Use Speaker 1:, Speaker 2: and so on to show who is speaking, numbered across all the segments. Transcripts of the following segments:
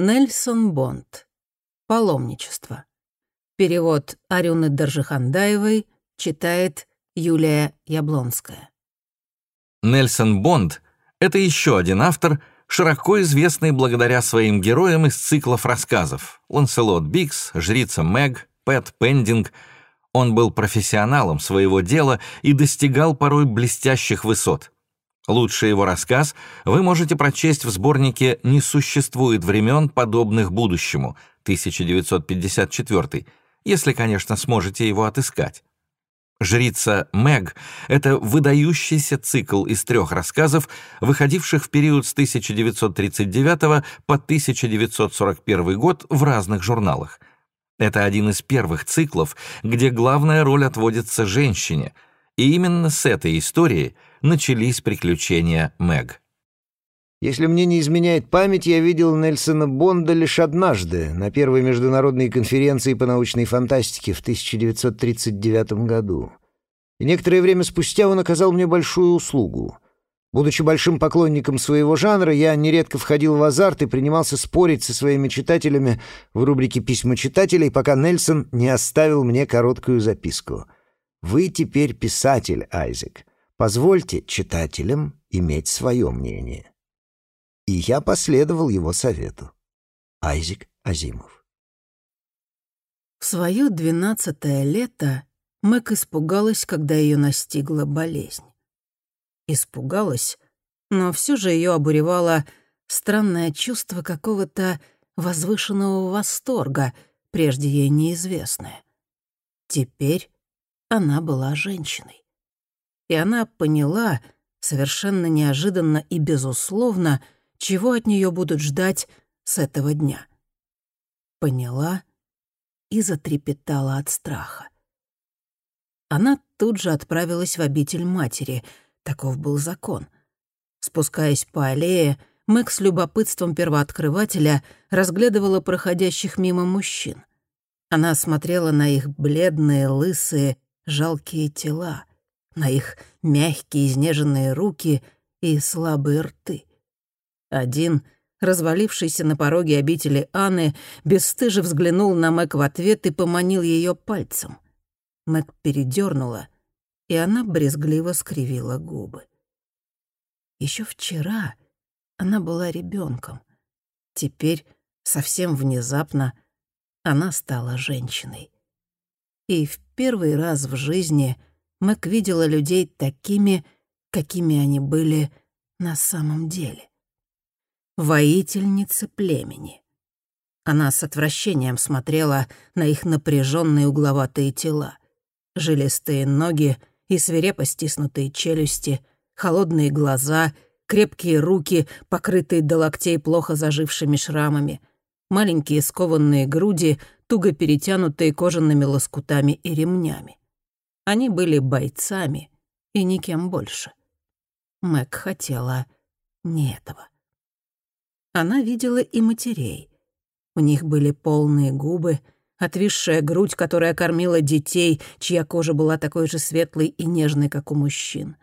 Speaker 1: Нельсон Бонд. Паломничество. Перевод Арюны Даржихандаевой читает Юлия Яблонская.
Speaker 2: Нельсон Бонд — это еще один автор, широко известный благодаря своим героям из циклов рассказов «Ланселот Бикс», «Жрица Мэг», «Пэт Пендинг». Он был профессионалом своего дела и достигал порой блестящих высот — Лучший его рассказ вы можете прочесть в сборнике «Не существует времен, подобных будущему» 1954, если, конечно, сможете его отыскать. «Жрица Мэг» — это выдающийся цикл из трех рассказов, выходивших в период с 1939 по 1941 год в разных журналах. Это один из первых циклов, где главная роль отводится женщине, и именно с этой истории — начались приключения Мэг.
Speaker 3: Если мне не изменяет память, я видел Нельсона Бонда лишь однажды, на первой международной конференции по научной фантастике в 1939 году. И некоторое время спустя он оказал мне большую услугу. Будучи большим поклонником своего жанра, я нередко входил в азарт и принимался спорить со своими читателями в рубрике «Письма читателей», пока Нельсон не оставил мне короткую записку. «Вы теперь писатель, Айзек. Позвольте читателям иметь свое мнение. И я последовал его совету. Айзек Азимов.
Speaker 1: В свое двенадцатое лето Мэг испугалась, когда ее настигла болезнь. Испугалась, но все же ее обуревало странное чувство какого-то возвышенного восторга, прежде ей неизвестное. Теперь она была женщиной и она поняла, совершенно неожиданно и безусловно, чего от нее будут ждать с этого дня. Поняла и затрепетала от страха. Она тут же отправилась в обитель матери, таков был закон. Спускаясь по аллее, Мэг с любопытством первооткрывателя разглядывала проходящих мимо мужчин. Она смотрела на их бледные, лысые, жалкие тела на их мягкие изнеженные руки и слабые рты. Один, развалившийся на пороге обители Анны, бесстыже взглянул на Мэг в ответ и поманил ее пальцем. Мэг передернула, и она брезгливо скривила губы. Еще вчера она была ребенком. Теперь, совсем внезапно, она стала женщиной. И в первый раз в жизни — Мэг видела людей такими, какими они были на самом деле. Воительницы племени. Она с отвращением смотрела на их напряженные угловатые тела. Жилистые ноги и свирепо стиснутые челюсти, холодные глаза, крепкие руки, покрытые до локтей плохо зажившими шрамами, маленькие скованные груди, туго перетянутые кожаными лоскутами и ремнями. Они были бойцами и никем больше. Мэг хотела не этого. Она видела и матерей. У них были полные губы, отвисшая грудь, которая кормила детей, чья кожа была такой же светлой и нежной, как у мужчин.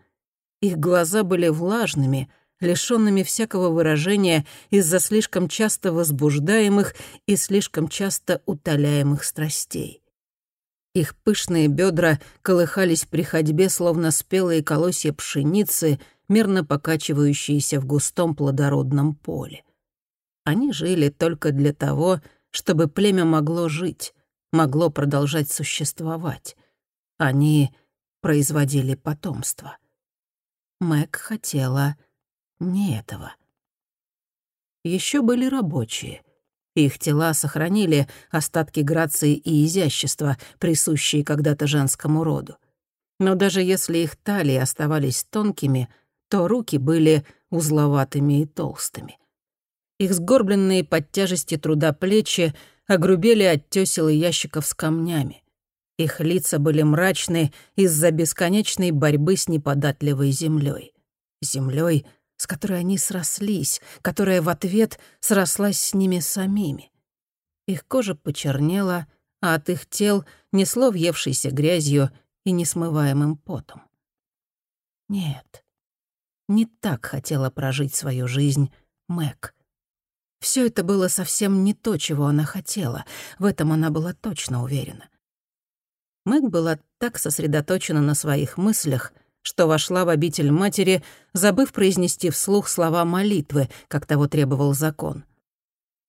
Speaker 1: Их глаза были влажными, лишёнными всякого выражения из-за слишком часто возбуждаемых и слишком часто утоляемых страстей. Их пышные бедра колыхались при ходьбе, словно спелые колосья пшеницы, мирно покачивающиеся в густом плодородном поле. Они жили только для того, чтобы племя могло жить, могло продолжать существовать. Они производили потомство. Мэг хотела не этого. Еще были рабочие. Их тела сохранили остатки грации и изящества, присущие когда-то женскому роду. Но даже если их талии оставались тонкими, то руки были узловатыми и толстыми. Их сгорбленные под тяжестью труда плечи огрубели от тёсел и ящиков с камнями. Их лица были мрачны из-за бесконечной борьбы с неподатливой землей. Землей, с которой они срослись, которая в ответ срослась с ними самими. Их кожа почернела, а от их тел несло въевшейся грязью и несмываемым потом. Нет, не так хотела прожить свою жизнь Мэг. Все это было совсем не то, чего она хотела. В этом она была точно уверена. Мэг была так сосредоточена на своих мыслях, что вошла в обитель матери, забыв произнести вслух слова молитвы, как того требовал закон.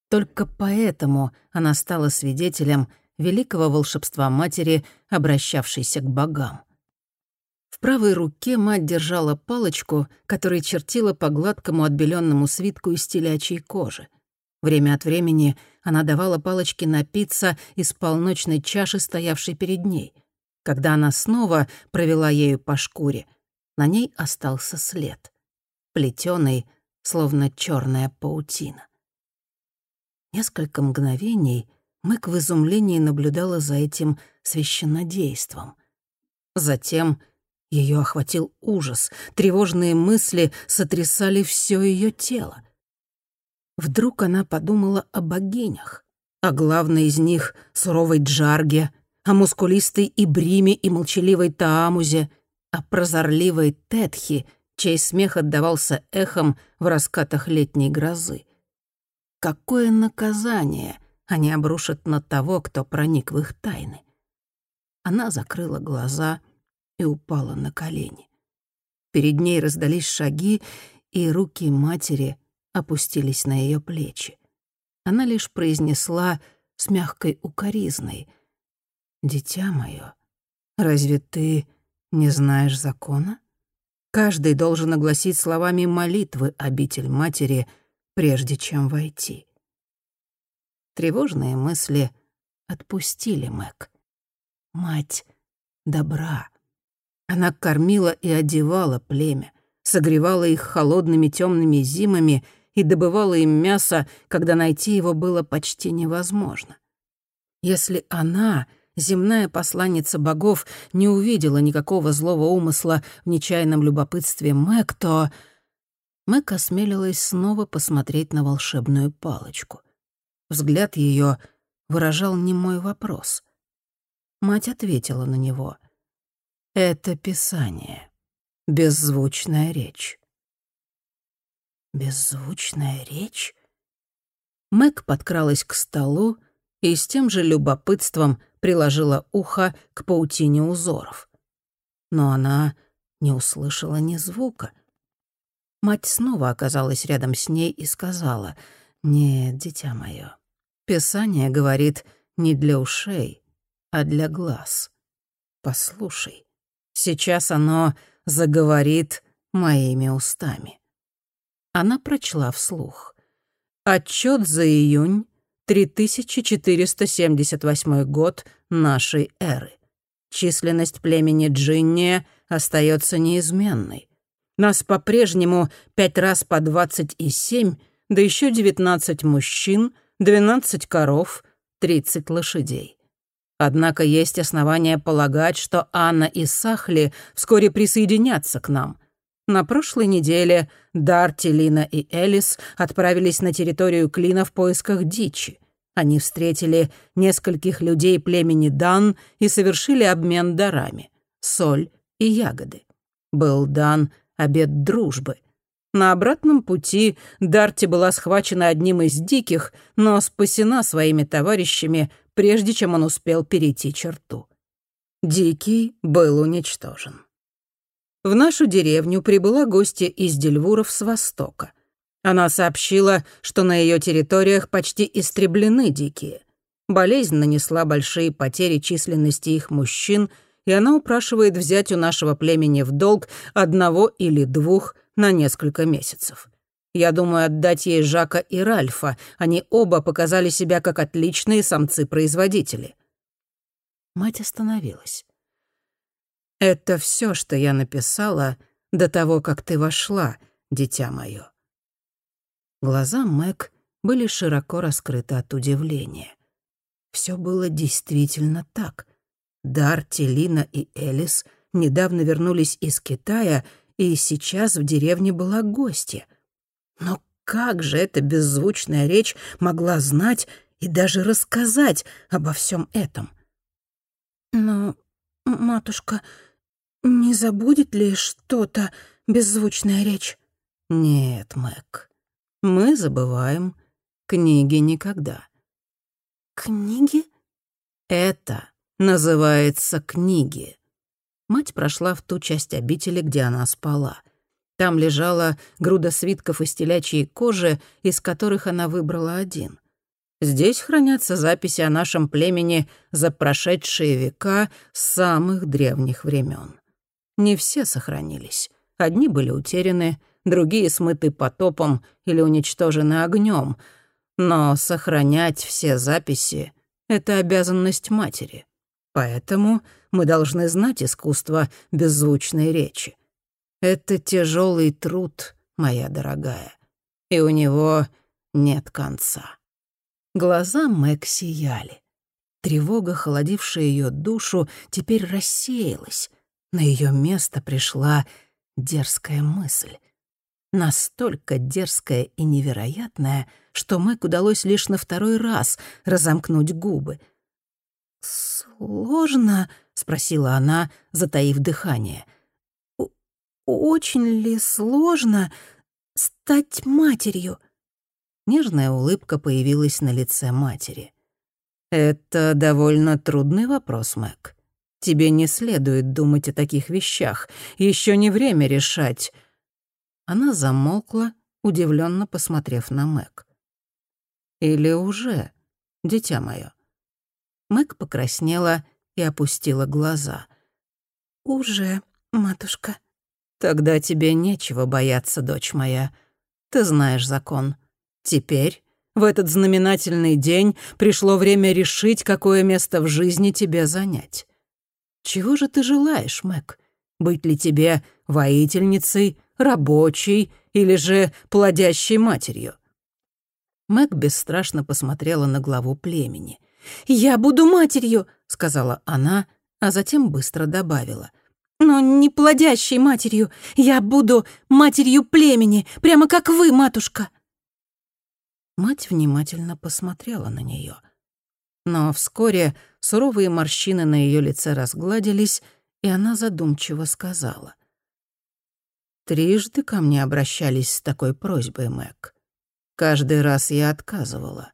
Speaker 1: Только поэтому она стала свидетелем великого волшебства матери, обращавшейся к богам. В правой руке мать держала палочку, которой чертила по гладкому отбеленному свитку из телячьей кожи. Время от времени она давала палочке напиться из полночной чаши, стоявшей перед ней. Когда она снова провела ею по шкуре, на ней остался след. Плетёный, словно черная паутина. Несколько мгновений Мэг в изумлении наблюдала за этим священнодейством. Затем ее охватил ужас, тревожные мысли сотрясали все ее тело. Вдруг она подумала о богинях, о главной из них — суровой Джарге, о мускулистой Ибриме и молчаливой Таамузе, о прозорливой Тетхи, чей смех отдавался эхом в раскатах летней грозы. Какое наказание они обрушат на того, кто проник в их тайны? Она закрыла глаза и упала на колени. Перед ней раздались шаги, и руки матери опустились на ее плечи. Она лишь произнесла с мягкой укоризной. «Дитя мое, разве ты не знаешь закона? Каждый должен огласить словами молитвы обитель матери, прежде чем войти». Тревожные мысли отпустили Мэг. Мать добра. Она кормила и одевала племя, согревала их холодными темными зимами и добывала им мясо, когда найти его было почти невозможно. Если она, земная посланница богов, не увидела никакого злого умысла в нечаянном любопытстве Мэг, то... Мэг осмелилась снова посмотреть на волшебную палочку. Взгляд ее выражал немой вопрос. Мать ответила на него. «Это Писание. Беззвучная речь». Беззвучная речь? Мэг подкралась к столу и с тем же любопытством приложила ухо к паутине узоров. Но она не услышала ни звука. Мать снова оказалась рядом с ней и сказала, «Нет, дитя мое, Писание говорит не для ушей, а для глаз. Послушай, сейчас оно заговорит моими устами». Она прочла вслух. Отчет за июнь 3478 год нашей эры. Численность племени Джинния остается неизменной. Нас по-прежнему пять раз по двадцать и семь, да еще девятнадцать мужчин, двенадцать коров, тридцать лошадей. Однако есть основания полагать, что Анна и Сахли вскоре присоединятся к нам — на прошлой неделе Дарти, Лина и Элис отправились на территорию Клина в поисках дичи. Они встретили нескольких людей племени Дан и совершили обмен дарами — соль и ягоды. Был дан обед дружбы. На обратном пути Дарти была схвачена одним из диких, но спасена своими товарищами, прежде чем он успел перейти черту. Дикий был уничтожен в нашу деревню прибыла гостья из Дельвуров с востока. Она сообщила, что на ее территориях почти истреблены дикие. Болезнь нанесла большие потери численности их мужчин, и она упрашивает взять у нашего племени в долг одного или двух на несколько месяцев. Я думаю отдать ей Жака и Ральфа. Они оба показали себя как отличные самцы-производители. Мать остановилась. Это все, что я написала до того, как ты вошла, дитя мое. Глаза Мэг были широко раскрыты от удивления. Все было действительно так. Дарти, Лина и Элис недавно вернулись из Китая, и сейчас в деревне была гостья. Но как же эта беззвучная речь могла знать и даже рассказать обо всем этом? «Но, матушка, не забудет ли что-то беззвучная речь? Нет, Мэг, мы забываем Книги никогда.
Speaker 4: Книги?
Speaker 1: Это называется книги. Мать прошла в ту часть обители, где она спала. Там лежала груда свитков из телячьей кожи, из которых она выбрала один. Здесь хранятся записи о нашем племени за прошедшие века самых древних времен. Не все сохранились. Одни были утеряны, другие смыты потопом или уничтожены огнем. Но сохранять все записи — это обязанность матери. Поэтому мы должны знать искусство беззвучной речи. Это тяжелый труд, моя дорогая, и у него нет конца. Глаза Мэг сияли. Тревога, холодившая ее душу, теперь рассеялась. На ее место пришла дерзкая мысль. Настолько дерзкая и невероятная, что Мэг удалось лишь на второй раз разомкнуть губы.
Speaker 4: «Сложно?» — спросила она, затаив дыхание. «Очень ли сложно стать матерью?»
Speaker 1: Нежная улыбка появилась на лице матери. «Это довольно трудный вопрос, Мэг. Тебе не следует думать о таких вещах. Еще не время решать». Она замолкла, удивленно посмотрев на Мэг. «Или уже, дитя мое?» Мэг покраснела и опустила глаза.
Speaker 4: «Уже, матушка».
Speaker 1: «Тогда тебе нечего бояться, дочь моя. Ты знаешь закон». Теперь, в этот знаменательный день, пришло время решить, какое место в жизни тебе занять. Чего же ты желаешь, Мэг? Быть ли тебе воительницей, рабочей или же плодящей матерью?» Мэг бесстрашно посмотрела на главу племени.
Speaker 4: «Я буду матерью», —
Speaker 1: сказала она, а затем быстро добавила.
Speaker 4: «Но не плодящей матерью. Я буду матерью племени, прямо как вы, матушка».
Speaker 1: Мать внимательно посмотрела на нее. Но вскоре суровые морщины на ее лице разгладились, и она задумчиво сказала. «Трижды ко мне обращались с такой просьбой, Мэг. Каждый раз я отказывала.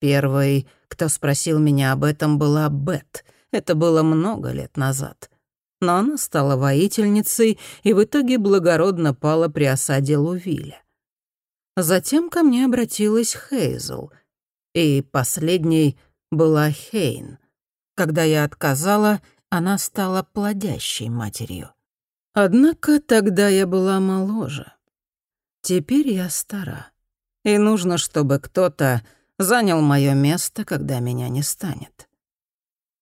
Speaker 1: Первой, кто спросил меня об этом, была Бет. Это было много лет назад. Но она стала воительницей и в итоге благородно пала при осаде Лувиля. Затем ко мне обратилась Хейзел, и последней была Хейн. Когда я отказала, она стала плодящей матерью. Однако тогда я была моложе. Теперь я стара, и нужно, чтобы кто-то занял мое место, когда меня не станет.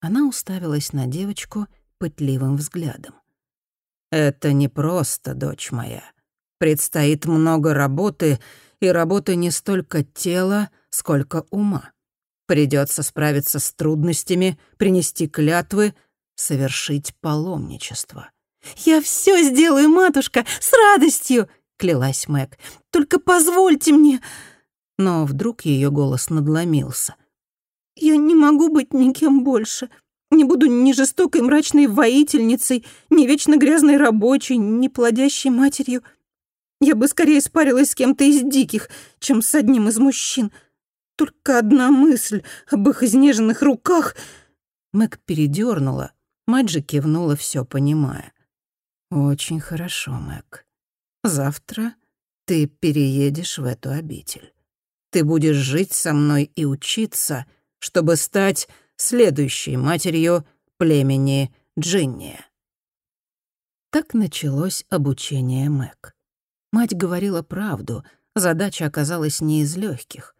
Speaker 1: Она уставилась на девочку пытливым взглядом. «Это не просто, дочь моя. Предстоит много работы, и работы не столько тела, сколько ума. Придется справиться с трудностями, принести клятвы, совершить паломничество.
Speaker 4: «Я все сделаю, матушка, с радостью!» — клялась Мэг. «Только позвольте мне...»
Speaker 1: Но вдруг ее голос надломился.
Speaker 4: «Я не могу быть никем больше. Не буду ни жестокой мрачной воительницей, ни вечно грязной рабочей, ни плодящей матерью. Я бы скорее спарилась с кем-то из диких, чем с одним из мужчин. Только одна мысль об их изнеженных руках...
Speaker 1: Мэг передернула, мать же кивнула, все понимая. «Очень хорошо, Мэг. Завтра ты переедешь в эту обитель. Ты будешь жить со мной и учиться, чтобы стать следующей матерью племени Джинния». Так началось обучение Мэг. Мать говорила правду, задача оказалась не из легких.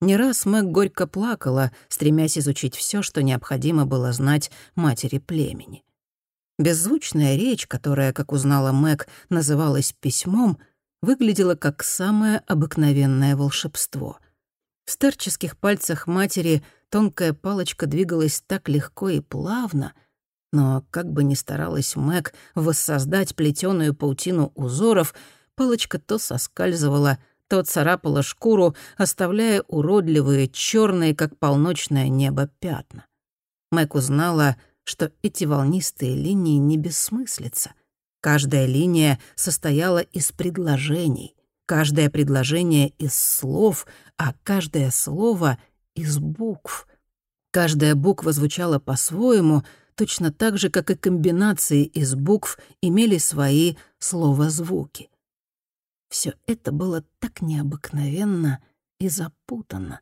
Speaker 1: Не раз Мэг горько плакала, стремясь изучить все, что необходимо было знать матери племени. Беззвучная речь, которая, как узнала Мэг, называлась письмом, выглядела как самое обыкновенное волшебство. В старческих пальцах матери тонкая палочка двигалась так легко и плавно, но как бы ни старалась Мэг воссоздать плетеную паутину узоров — Палочка то соскальзывала, то царапала шкуру, оставляя уродливые, черные, как полночное небо, пятна. Мэг узнала, что эти волнистые линии не бессмыслица. Каждая линия состояла из предложений. Каждое предложение из слов, а каждое слово — из букв. Каждая буква звучала по-своему, точно так же, как и комбинации из букв имели свои словозвуки. Все это было так необыкновенно и запутанно.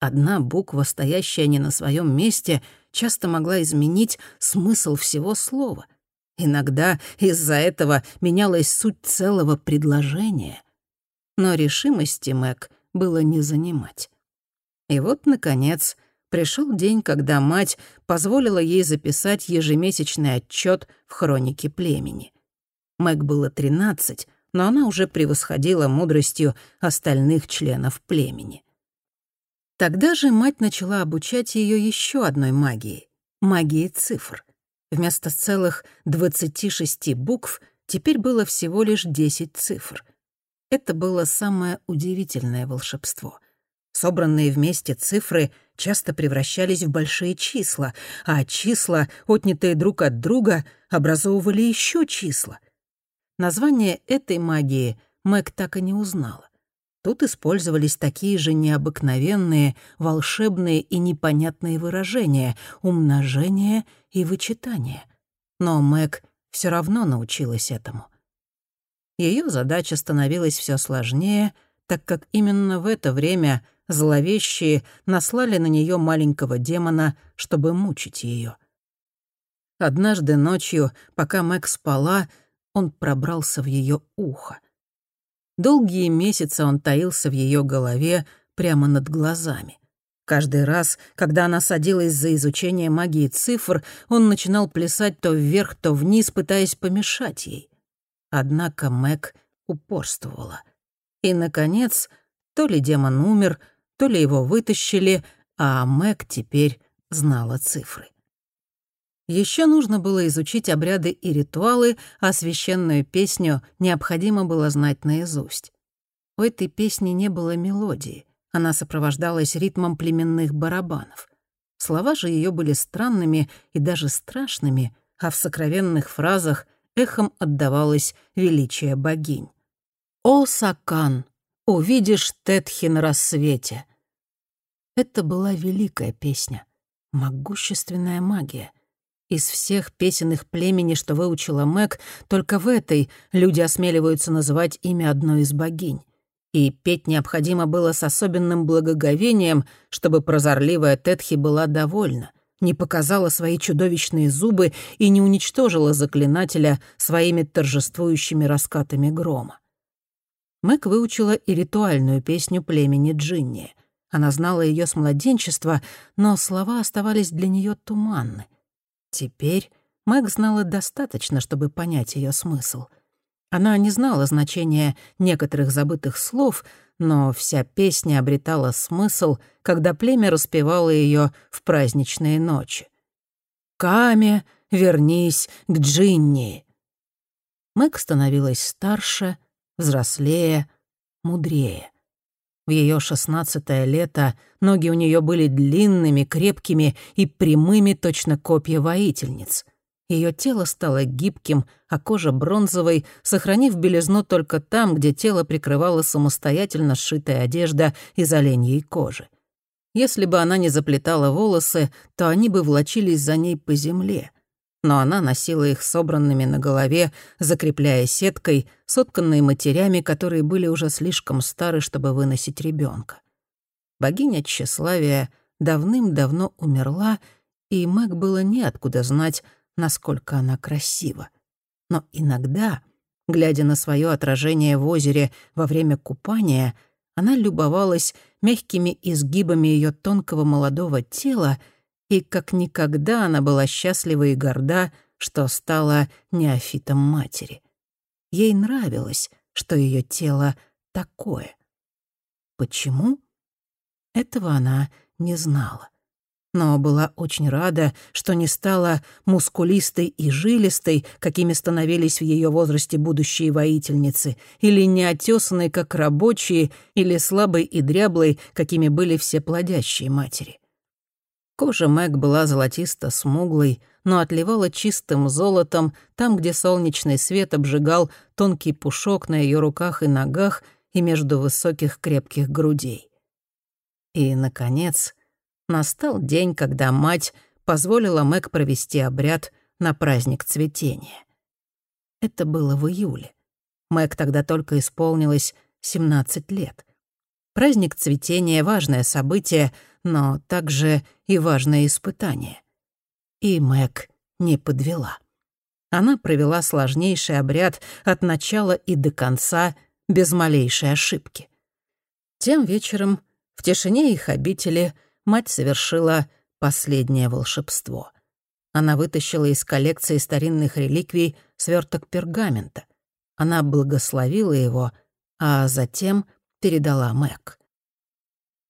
Speaker 1: Одна буква, стоящая не на своем месте, часто могла изменить смысл всего слова. Иногда из-за этого менялась суть целого предложения. Но решимости Мэг было не занимать. И вот, наконец, пришел день, когда мать позволила ей записать ежемесячный отчет в хронике племени. Мэг было 13, но она уже превосходила мудростью остальных членов племени. Тогда же мать начала обучать ее еще одной магии — магии цифр. Вместо целых 26 букв теперь было всего лишь 10 цифр. Это было самое удивительное волшебство. Собранные вместе цифры часто превращались в большие числа, а числа, отнятые друг от друга, образовывали еще числа. Название этой магии Мэг так и не узнала. Тут использовались такие же необыкновенные, волшебные и непонятные выражения — умножение и вычитание. Но Мэг все равно научилась этому. Ее задача становилась все сложнее, так как именно в это время зловещие наслали на нее маленького демона, чтобы мучить ее. Однажды ночью, пока Мэг спала, он пробрался в ее ухо. Долгие месяцы он таился в ее голове прямо над глазами. Каждый раз, когда она садилась за изучение магии цифр, он начинал плясать то вверх, то вниз, пытаясь помешать ей. Однако Мэг упорствовала. И, наконец, то ли демон умер, то ли его вытащили, а Мэг теперь знала цифры. Еще нужно было изучить обряды и ритуалы, а священную песню необходимо было знать наизусть. У этой песни не было мелодии, она сопровождалась ритмом племенных барабанов. Слова же ее были странными и даже страшными, а в сокровенных фразах эхом отдавалось величие богинь. «О, Сакан, увидишь Тетхи на рассвете!» Это была великая песня, могущественная магия. Из всех песен их племени, что выучила Мэг, только в этой люди осмеливаются называть имя одной из богинь. И петь необходимо было с особенным благоговением, чтобы прозорливая Тетхи была довольна, не показала свои чудовищные зубы и не уничтожила заклинателя своими торжествующими раскатами грома. Мэг выучила и ритуальную песню племени Джинни. Она знала ее с младенчества, но слова оставались для нее туманны — Теперь Мэг знала достаточно, чтобы понять ее смысл. Она не знала значения некоторых забытых слов, но вся песня обретала смысл, когда племя распевало ее в праздничные ночи. «Каме, вернись к Джинни!» Мэг становилась старше, взрослее, мудрее. В ее шестнадцатое лето ноги у нее были длинными, крепкими и прямыми, точно копья воительниц. Ее тело стало гибким, а кожа бронзовой, сохранив белизну только там, где тело прикрывала самостоятельно сшитая одежда из оленьей кожи. Если бы она не заплетала волосы, то они бы влочились за ней по земле — но она носила их собранными на голове, закрепляя сеткой, сотканной матерями, которые были уже слишком стары, чтобы выносить ребенка. Богиня тщеславия давным-давно умерла, и Мэг было неоткуда знать, насколько она красива. Но иногда, глядя на свое отражение в озере во время купания, она любовалась мягкими изгибами ее тонкого молодого тела — и как никогда она была счастлива и горда, что стала неофитом матери. Ей нравилось, что ее тело такое. Почему? Этого она не знала. Но была очень рада, что не стала мускулистой и жилистой, какими становились в ее возрасте будущие воительницы, или неотесанной, как рабочие, или слабой и дряблой, какими были все плодящие матери. Кожа Мэг была золотисто-смуглой, но отливала чистым золотом там, где солнечный свет обжигал тонкий пушок на ее руках и ногах, и между высоких крепких грудей. И, наконец, настал день, когда мать позволила Мэг провести обряд на праздник цветения. Это было в июле. Мэг тогда только исполнилось 17 лет. Праздник цветения — важное событие, но также и важное испытание. И Мэг не подвела. Она провела сложнейший обряд от начала и до конца без малейшей ошибки. Тем вечером в тишине их обители мать совершила последнее волшебство. Она вытащила из коллекции старинных реликвий сверток пергамента. Она благословила его, а затем передала Мэг.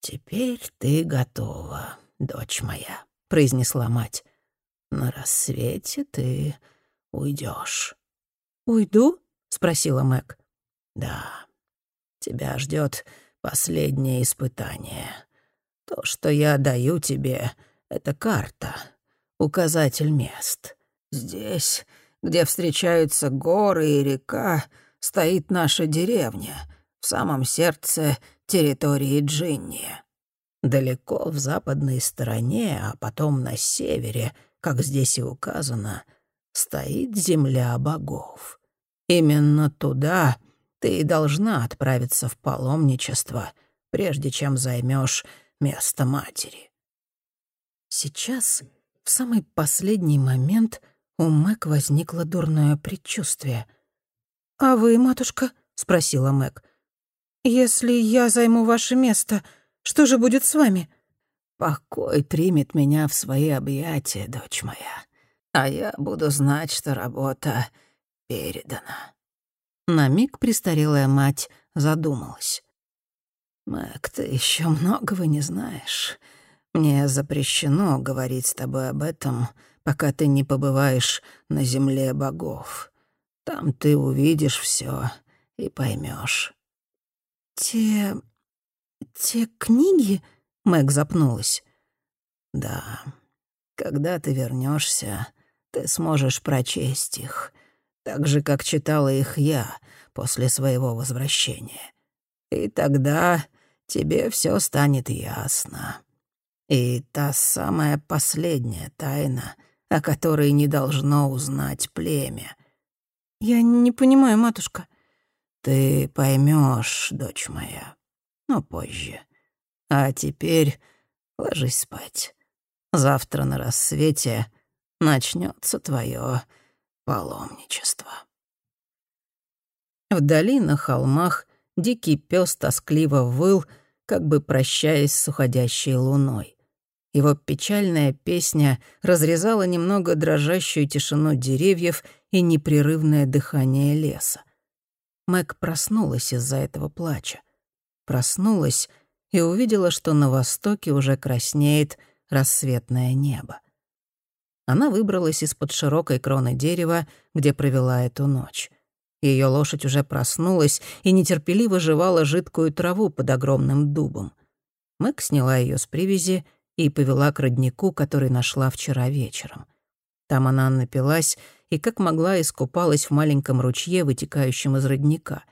Speaker 1: «Теперь ты готова, дочь моя», — произнесла мать. «На рассвете ты уйдешь.
Speaker 4: «Уйду?» — спросила
Speaker 1: Мэг. «Да, тебя ждет последнее испытание. То, что я даю тебе, — это карта, указатель мест. Здесь, где встречаются горы и река, стоит наша деревня, в самом сердце территории Джинни. Далеко в западной стороне, а потом на севере, как здесь и указано, стоит земля богов. Именно туда ты и должна отправиться в паломничество, прежде чем займешь место матери. Сейчас, в самый последний момент, у Мэг возникло дурное предчувствие.
Speaker 4: «А вы, матушка?» — спросила Мэг. «Если я займу ваше место, что же будет с вами?»
Speaker 1: «Покой примет меня в свои объятия, дочь моя, а я буду знать, что работа передана». На миг престарелая мать задумалась. «Мэг, ты еще многого не знаешь. Мне запрещено говорить с тобой об этом, пока ты не побываешь на земле богов. Там ты увидишь все и поймешь.
Speaker 4: «Те... те книги?» — Мэг запнулась.
Speaker 1: «Да. Когда ты вернешься, ты сможешь прочесть их, так же, как читала их я после своего возвращения. И тогда тебе все станет ясно. И та самая последняя тайна, о которой не должно узнать племя».
Speaker 4: «Я не понимаю, матушка».
Speaker 1: Ты поймешь, дочь моя, но позже. А теперь ложись спать. Завтра на рассвете начнется твое паломничество. Вдали на холмах дикий пес тоскливо выл, как бы прощаясь с уходящей луной. Его печальная песня разрезала немного дрожащую тишину деревьев и непрерывное дыхание леса. Мэг проснулась из-за этого плача. Проснулась и увидела, что на востоке уже краснеет рассветное небо. Она выбралась из-под широкой кроны дерева, где провела эту ночь. Ее лошадь уже проснулась и нетерпеливо жевала жидкую траву под огромным дубом. Мэг сняла ее с привязи и повела к роднику, который нашла вчера вечером. Там она напилась и как могла искупалась в маленьком ручье, вытекающем из родника.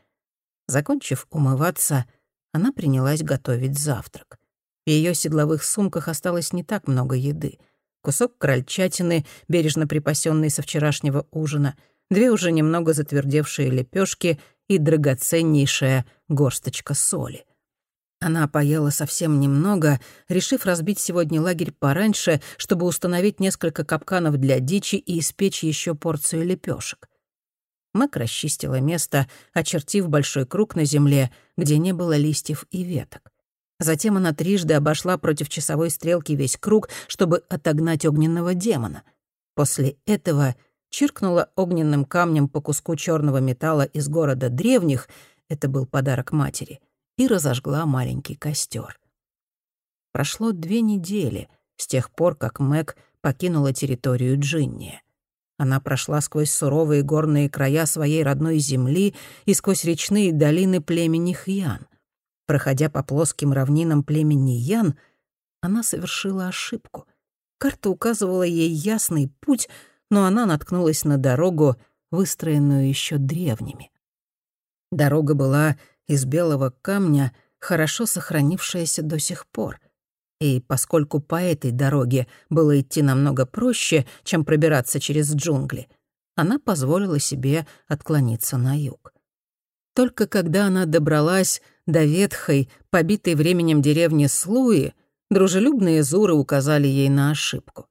Speaker 1: Закончив умываться, она принялась готовить завтрак. В ее седловых сумках осталось не так много еды. Кусок крольчатины, бережно припасенный со вчерашнего ужина, две уже немного затвердевшие лепешки и драгоценнейшая горсточка соли — она поела совсем немного, решив разбить сегодня лагерь пораньше, чтобы установить несколько капканов для дичи и испечь еще порцию лепешек. Мэг расчистила место, очертив большой круг на земле, где не было листьев и веток. Затем она трижды обошла против часовой стрелки весь круг, чтобы отогнать огненного демона. После этого чиркнула огненным камнем по куску черного металла из города древних, это был подарок матери — и разожгла маленький костер. Прошло две недели с тех пор, как Мэг покинула территорию Джинни. Она прошла сквозь суровые горные края своей родной земли и сквозь речные долины племени Хьян. Проходя по плоским равнинам племени Ян, она совершила ошибку. Карта указывала ей ясный путь, но она наткнулась на дорогу, выстроенную еще древними. Дорога была из белого камня, хорошо сохранившаяся до сих пор. И поскольку по этой дороге было идти намного проще, чем пробираться через джунгли, она позволила себе отклониться на юг. Только когда она добралась до ветхой, побитой временем деревни Слуи, дружелюбные Зуры указали ей на ошибку.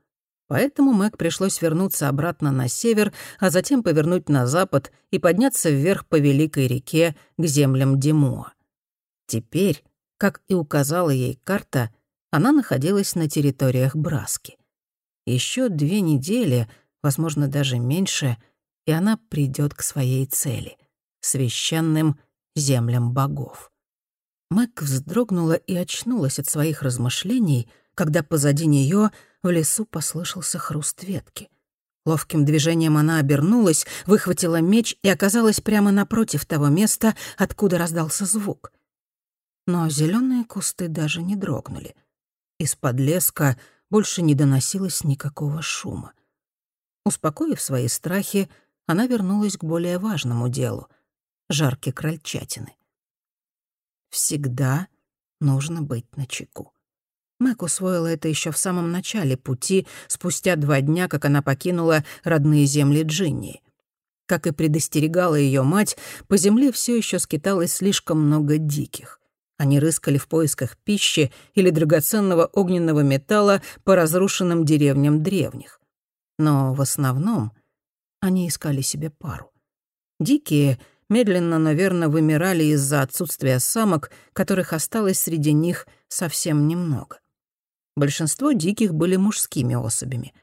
Speaker 1: Поэтому Мэг пришлось вернуться обратно на север, а затем повернуть на запад и подняться вверх по Великой реке к землям Демуа. Теперь, как и указала ей карта, она находилась на территориях Браски. Еще две недели, возможно, даже меньше, и она придет к своей цели — священным землям богов. Мэг вздрогнула и очнулась от своих размышлений, когда позади нее в лесу послышался хруст ветки. Ловким движением она обернулась, выхватила меч и оказалась прямо напротив того места, откуда раздался звук. Но зеленые кусты даже не дрогнули. Из-под леска больше не доносилось никакого шума. Успокоив свои страхи, она вернулась к более важному делу — жарке крольчатины. Всегда нужно быть начеку. Мэг усвоила это еще в самом начале пути, спустя два дня, как она покинула родные земли Джинни. Как и предостерегала ее мать, по земле все еще скиталось слишком много диких. Они рыскали в поисках пищи или драгоценного огненного металла по разрушенным деревням древних. Но в основном они искали себе пару. Дикие медленно, но верно вымирали из-за отсутствия самок, которых осталось среди них совсем немного. Большинство диких были мужскими особями.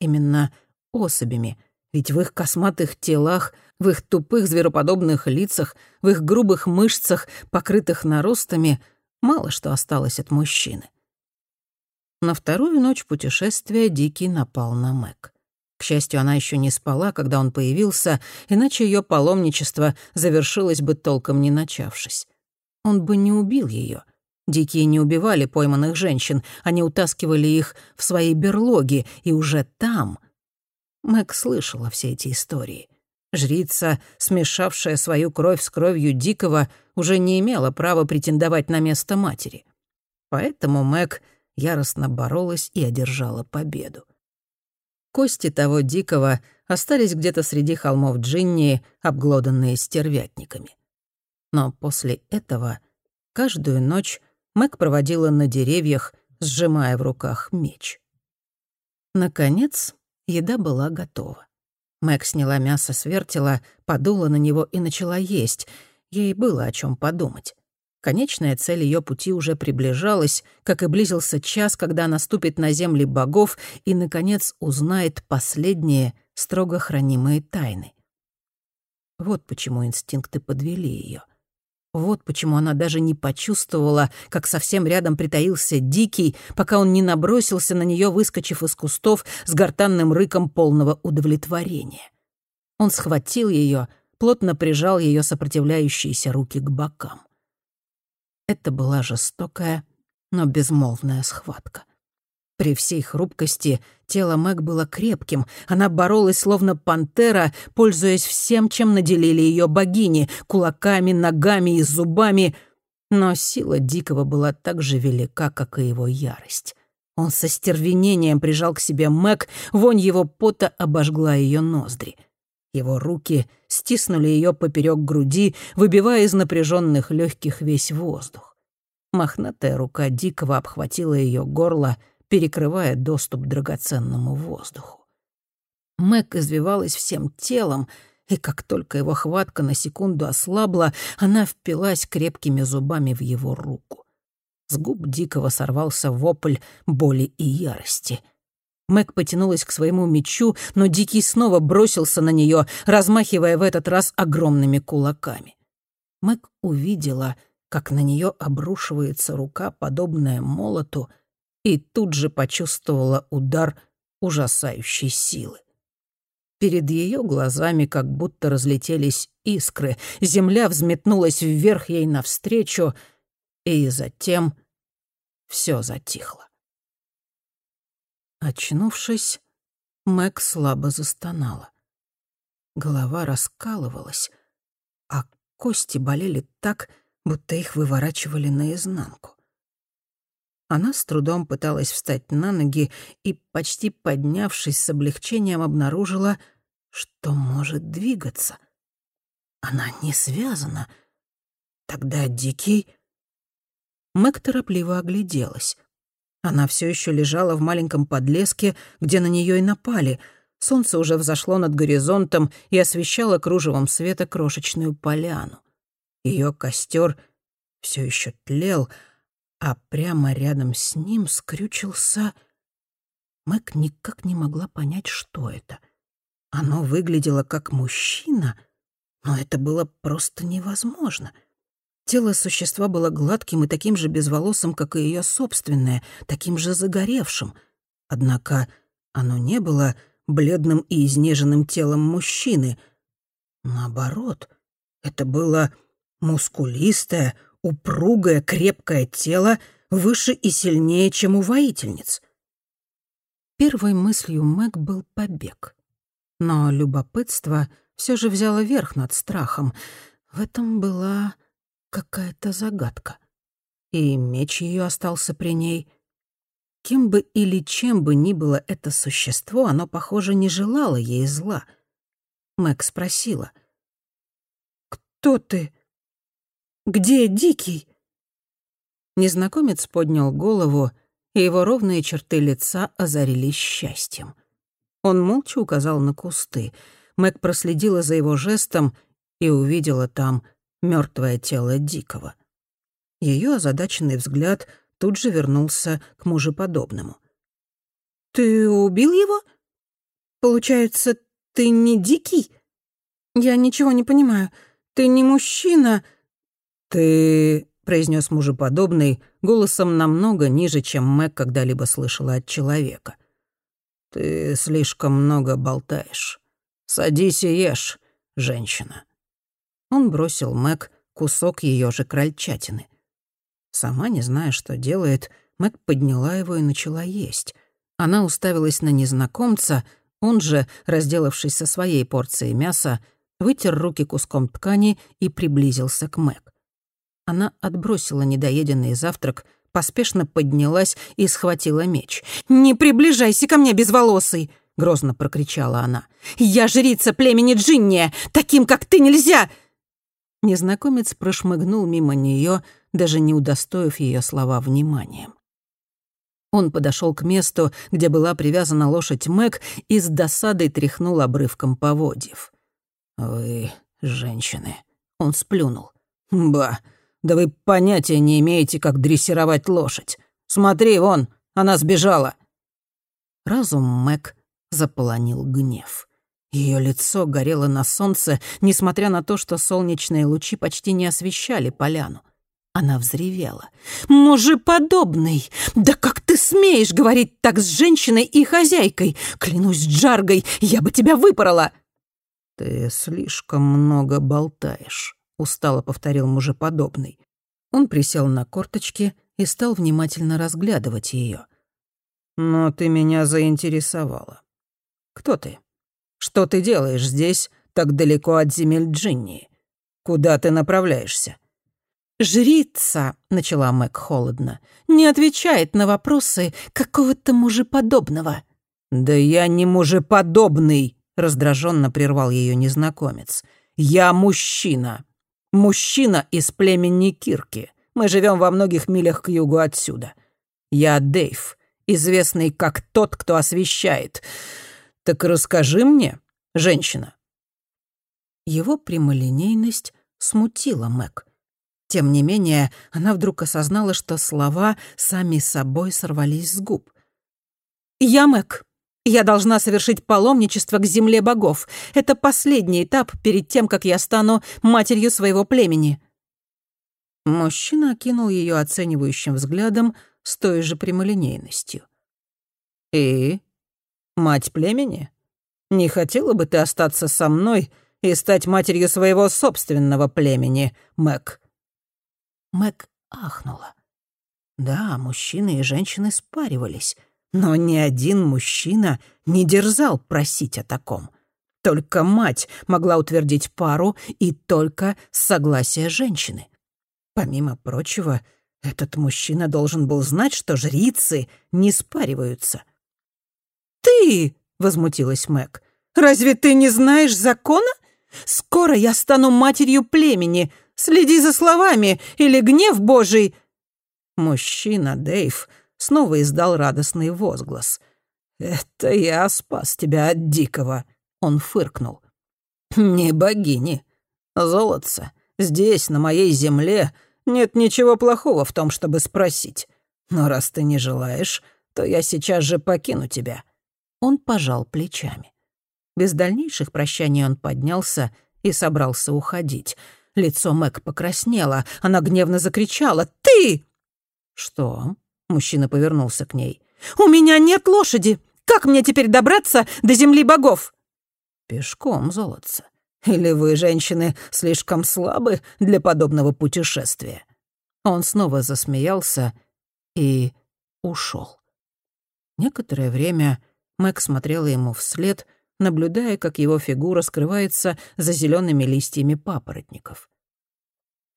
Speaker 1: Именно особями, ведь в их косматых телах, в их тупых звероподобных лицах, в их грубых мышцах, покрытых наростами, мало что осталось от мужчины. На вторую ночь путешествия Дикий напал на Мэг. К счастью, она еще не спала, когда он появился, иначе ее паломничество завершилось бы толком не начавшись. Он бы не убил ее, Дикие не убивали пойманных женщин, они утаскивали их в свои берлоги, и уже там... Мэг слышала все эти истории. Жрица, смешавшая свою кровь с кровью Дикого, уже не имела права претендовать на место матери. Поэтому Мэг яростно боролась и одержала победу. Кости того Дикого остались где-то среди холмов Джинни, обглоданные стервятниками. Но после этого каждую ночь Мэг проводила на деревьях, сжимая в руках меч. Наконец, еда была готова. Мэг сняла мясо с вертела, подула на него и начала есть. Ей было о чем подумать. Конечная цель ее пути уже приближалась, как и близился час, когда она ступит на земли богов и, наконец, узнает последние, строго хранимые тайны. Вот почему инстинкты подвели ее. Вот почему она даже не почувствовала, как совсем рядом притаился Дикий, пока он не набросился на нее, выскочив из кустов с гортанным рыком полного удовлетворения. Он схватил ее, плотно прижал ее сопротивляющиеся руки к бокам. Это была жестокая, но безмолвная схватка. При всей хрупкости тело Мэг было крепким. Она боролась словно пантера, пользуясь всем, чем наделили ее богини — кулаками, ногами и зубами. Но сила Дикого была так же велика, как и его ярость. Он со стервенением прижал к себе Мэг, вонь его пота обожгла ее ноздри. Его руки стиснули ее поперек груди, выбивая из напряженных легких весь воздух. Мохнатая рука Дикого обхватила ее горло — перекрывая доступ драгоценному воздуху. Мэг извивалась всем телом, и как только его хватка на секунду ослабла, она впилась крепкими зубами в его руку. С губ Дикого сорвался вопль боли и ярости. Мэг потянулась к своему мечу, но Дикий снова бросился на нее, размахивая в этот раз огромными кулаками. Мэг увидела, как на нее обрушивается рука, подобная молоту, и тут же почувствовала удар ужасающей силы. Перед ее глазами как будто разлетелись искры, земля взметнулась вверх ей навстречу, и затем все затихло. Очнувшись, Мэг слабо застонала. Голова раскалывалась, а кости болели так, будто их выворачивали наизнанку. Она с трудом пыталась встать на ноги и, почти поднявшись с облегчением, обнаружила, что может двигаться. Она не связана. Тогда Дикий... Мэг торопливо огляделась. Она все еще лежала в маленьком подлеске, где на нее и напали. Солнце уже взошло над горизонтом и освещало кружевом света крошечную поляну. Ее костер все еще тлел, а прямо рядом с ним скрючился... Мэг никак не могла понять, что это. Оно выглядело как мужчина, но это было просто невозможно — Тело существа было гладким и таким же безволосым, как и ее собственное, таким же загоревшим. Однако оно не было бледным и изнеженным телом мужчины. Наоборот, это было мускулистое, упругое, крепкое тело, выше и сильнее, чем у воительниц. Первой мыслью Мэг был побег. Но любопытство все же взяло верх над страхом. В этом была какая-то загадка. И меч ее остался при ней. Кем бы или чем бы ни было это существо, оно, похоже, не желало ей зла. Мэг спросила. «Кто ты? Где Дикий?» Незнакомец поднял голову, и его ровные черты лица озарились счастьем. Он молча указал на кусты. Мэг проследила за его жестом и увидела там мертвое тело Дикого. Ее озадаченный взгляд тут же вернулся к мужеподобному. «Ты убил его? Получается, ты не Дикий? Я ничего не понимаю. Ты не мужчина...» «Ты...» — произнес мужеподобный голосом намного ниже, чем Мэг когда-либо слышала от человека. «Ты слишком много болтаешь. Садись и ешь, женщина». Он бросил Мэг кусок ее же крольчатины. Сама не зная, что делает, Мэг подняла его и начала есть. Она уставилась на незнакомца, он же, разделавшись со своей порцией мяса, вытер руки куском ткани и приблизился к Мэг. Она отбросила недоеденный завтрак, поспешно поднялась и схватила меч. «Не приближайся ко мне, безволосый!» — грозно прокричала она. «Я жрица племени Джинния! Таким, как ты, нельзя!» Незнакомец прошмыгнул мимо нее, даже не удостоив ее слова вниманием. Он подошел к месту, где была привязана лошадь Мэг, и с досадой тряхнул обрывком поводьев. «Вы женщины», — он сплюнул. «Ба, да вы понятия не имеете, как дрессировать лошадь. Смотри, вон, она сбежала». Разум Мэг заполонил гнев. Ее лицо горело на солнце, несмотря на то, что солнечные лучи почти не освещали поляну. Она взревела. «Мужеподобный! Да как ты смеешь говорить так с женщиной и хозяйкой? Клянусь Джаргой, я бы тебя выпорола!» «Ты слишком много болтаешь», — устало повторил мужеподобный. Он присел на корточки и стал внимательно разглядывать ее. «Но ты меня заинтересовала. Кто ты?» Что ты делаешь здесь, так далеко от земель Джинни? Куда ты направляешься?» «Жрица», — начала Мэг холодно, — «не отвечает на вопросы какого-то мужеподобного». «Да я не мужеподобный», — раздраженно прервал ее незнакомец. «Я мужчина. Мужчина из племени Кирки. Мы живем во многих милях к югу отсюда. Я Дейв, известный как тот, кто освещает. Так расскажи мне, женщина». Его прямолинейность смутила Мэг. Тем не менее, она вдруг осознала, что слова сами собой сорвались с губ. «Я Мэг. Я должна совершить паломничество к земле богов. Это последний этап перед тем, как я стану матерью своего племени». Мужчина окинул ее оценивающим взглядом с той же прямолинейностью. «И Мать племени? Не хотела бы ты остаться со мной и стать матерью своего собственного племени, Мэг?» Мэг ахнула. Да, мужчины и женщины спаривались, но ни один мужчина не дерзал просить о таком. Только мать могла утвердить пару и только с согласия женщины. Помимо прочего, этот мужчина должен был знать, что жрицы не спариваются.
Speaker 4: «Ты!» — возмутилась Мэг. «Разве ты не знаешь закона? Скоро я стану матерью племени. Следи за словами, или гнев Божий!»
Speaker 1: Мужчина, Дэйв, снова издал радостный возглас. «Это я спас тебя от дикого», — он фыркнул. «Не богини. Золотце, здесь, на моей земле, нет ничего плохого в том, чтобы спросить. Но раз ты не желаешь, то я сейчас же покину тебя». Он пожал плечами. Без дальнейших прощаний он поднялся и собрался уходить. Лицо Мэг покраснело, она гневно закричала «Ты!» «Что?» — мужчина повернулся к ней. «У меня нет лошади! Как мне теперь добраться до земли богов?» «Пешком, золотце. Или вы, женщины, слишком слабы для подобного путешествия?» Он снова засмеялся и ушел. Некоторое время Мэг смотрела ему вслед, наблюдая, как его фигура скрывается за зелеными листьями папоротников.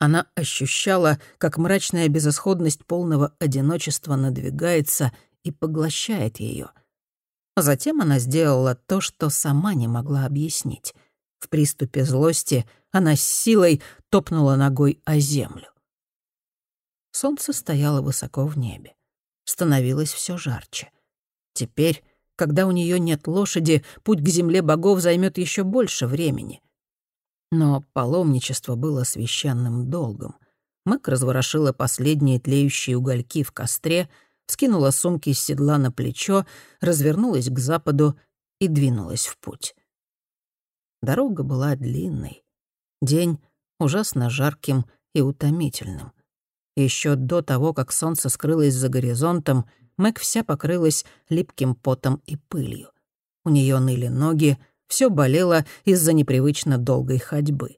Speaker 1: Она ощущала, как мрачная безысходность полного одиночества надвигается и поглощает ее. Затем она сделала то, что сама не могла объяснить. В приступе злости она с силой топнула ногой о землю. Солнце стояло высоко в небе. Становилось все жарче. Теперь, когда у нее нет лошади, путь к земле богов займет еще больше времени. Но паломничество было священным долгом. Мэк разворошила последние тлеющие угольки в костре, вскинула сумки с седла на плечо, развернулась к западу и двинулась в путь. Дорога была длинной. День ужасно жарким и утомительным. Еще до того, как солнце скрылось за горизонтом, Мэг вся покрылась липким потом и пылью. У нее ныли ноги, все болело из-за непривычно долгой ходьбы.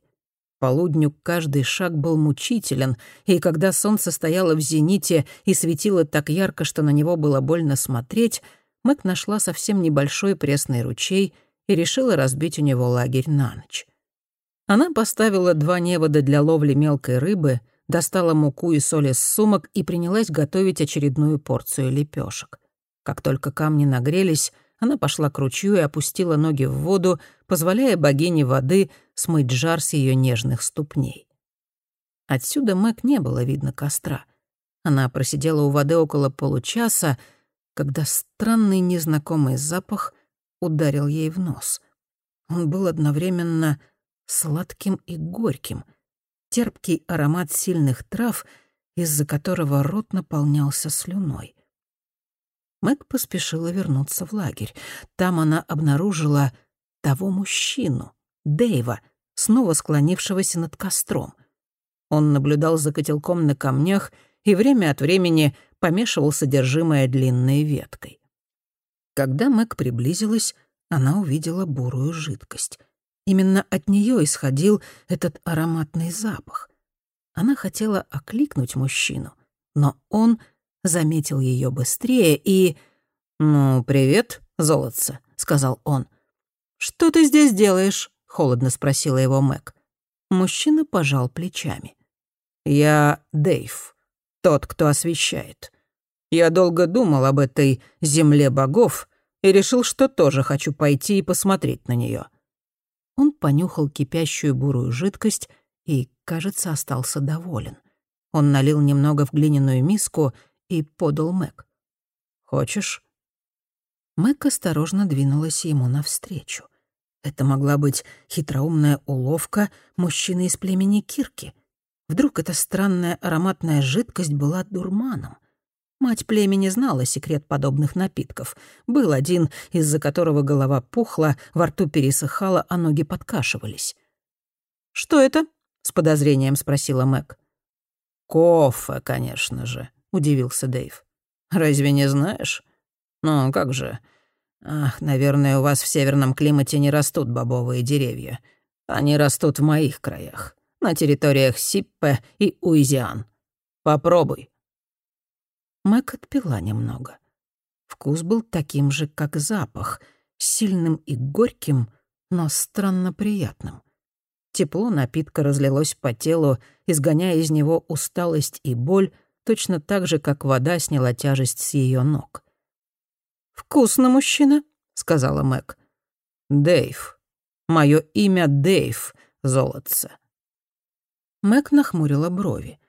Speaker 1: Полудню каждый шаг был мучителен, и когда солнце стояло в зените и светило так ярко, что на него было больно смотреть, Мэг нашла совсем небольшой пресный ручей — и решила разбить у него лагерь на ночь. Она поставила два невода для ловли мелкой рыбы, достала муку и соль из сумок и принялась готовить очередную порцию лепешек. Как только камни нагрелись, она пошла к ручью и опустила ноги в воду, позволяя богине воды смыть жар с ее нежных ступней. Отсюда Мэг не было видно костра. Она просидела у воды около получаса, когда странный незнакомый запах ударил ей в нос. Он был одновременно сладким и горьким, терпкий аромат сильных трав, из-за которого рот наполнялся слюной. Мэг поспешила вернуться в лагерь. Там она обнаружила того мужчину, Дэйва, снова склонившегося над костром. Он наблюдал за котелком на камнях и время от времени помешивал содержимое длинной веткой. Когда Мэг приблизилась, она увидела бурую жидкость. Именно от нее исходил этот ароматный запах. Она хотела окликнуть мужчину, но он заметил ее быстрее и... «Ну, привет, золотце», — сказал он. «Что ты здесь делаешь?» — холодно спросила его Мэг. Мужчина пожал плечами. «Я Дэйв, тот, кто освещает. Я долго думал об этой земле богов и решил, что тоже хочу пойти и посмотреть на нее. Он понюхал кипящую бурую жидкость и, кажется, остался доволен. Он налил немного в глиняную миску и подал Мэг. «Хочешь?» Мэг осторожно двинулась ему навстречу. Это могла быть хитроумная уловка мужчины из племени Кирки. Вдруг эта странная ароматная жидкость была дурманом. Мать племени знала секрет подобных напитков. Был один, из-за которого голова пухла, во рту пересыхала, а ноги подкашивались. «Что это?» — с подозрением спросила Мэг. «Кофе, конечно же», — удивился Дэйв. «Разве не знаешь? Ну, как же. Ах, наверное, у вас в северном климате не растут бобовые деревья. Они растут в моих краях, на территориях Сиппе и Уизиан. Попробуй». Мэг отпила немного. Вкус был таким же, как запах, сильным и горьким, но странно приятным. Тепло напитка разлилось по телу, изгоняя из него усталость и боль, точно так же, как вода сняла тяжесть с ее ног.
Speaker 4: «Вкусно, мужчина», —
Speaker 1: сказала Мэг. «Дэйв. Мое имя Дэйв, золотце». Мэг нахмурила брови.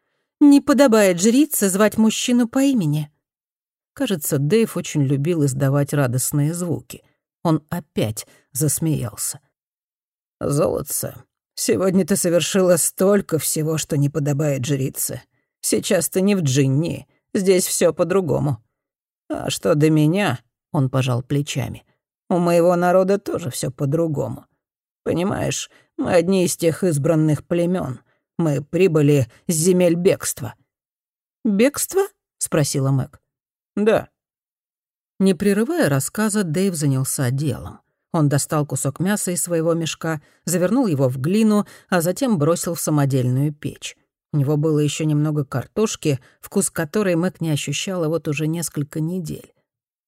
Speaker 4: «Не подобает жрице звать мужчину по имени».
Speaker 1: Кажется, Дэйв очень любил издавать радостные звуки. Он опять засмеялся. «Золотце, сегодня ты совершила столько всего, что не подобает жрице. Сейчас ты не в Джинни, здесь все по-другому. А что до меня, — он пожал плечами, — у моего народа тоже все по-другому. Понимаешь, мы одни из тех избранных племен. Мы прибыли с земель бегства».
Speaker 4: «Бегство?»
Speaker 1: — спросила Мэг. «Да». Не прерывая рассказа, Дэйв занялся делом. Он достал кусок мяса из своего мешка, завернул его в глину, а затем бросил в самодельную печь. У него было еще немного картошки, вкус которой Мэг не ощущала вот уже несколько недель.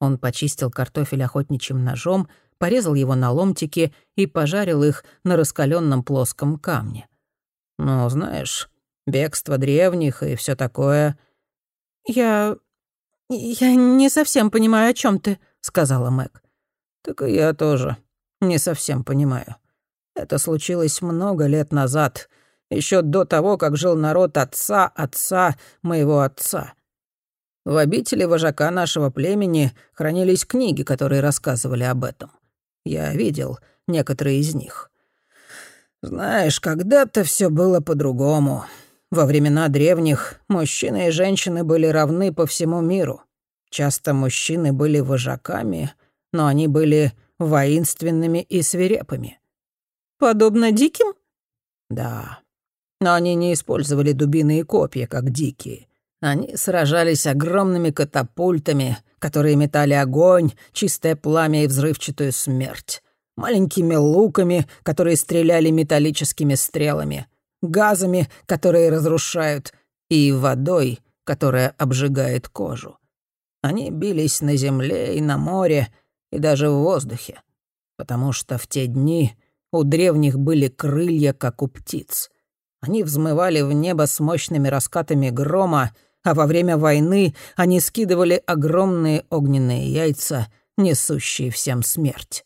Speaker 1: Он почистил картофель охотничьим ножом, порезал его на ломтики и пожарил их на раскаленном плоском камне. «Ну, знаешь, бегство древних и все такое...»
Speaker 4: «Я «Я не совсем понимаю, о чем ты», — сказала Мэг.
Speaker 1: «Так и я тоже не совсем понимаю. Это случилось много лет назад, еще до того, как жил народ отца отца моего отца. В обители вожака нашего племени хранились книги, которые рассказывали об этом. Я видел некоторые из них. Знаешь, когда-то все было по-другому. Во времена древних мужчины и женщины были равны по всему миру. Часто мужчины были вожаками, но они были воинственными и свирепыми.
Speaker 4: Подобно диким?
Speaker 1: Да. Но они не использовали дубины и копья, как дикие. Они сражались огромными катапультами, которые метали огонь, чистое пламя и взрывчатую смерть. Маленькими луками, которые стреляли металлическими стрелами — газами, которые разрушают, и водой, которая обжигает кожу. Они бились на земле и на море, и даже в воздухе, потому что в те дни у древних были крылья, как у птиц. Они взмывали в небо с мощными раскатами грома, а во время войны они скидывали огромные огненные яйца, несущие всем смерть.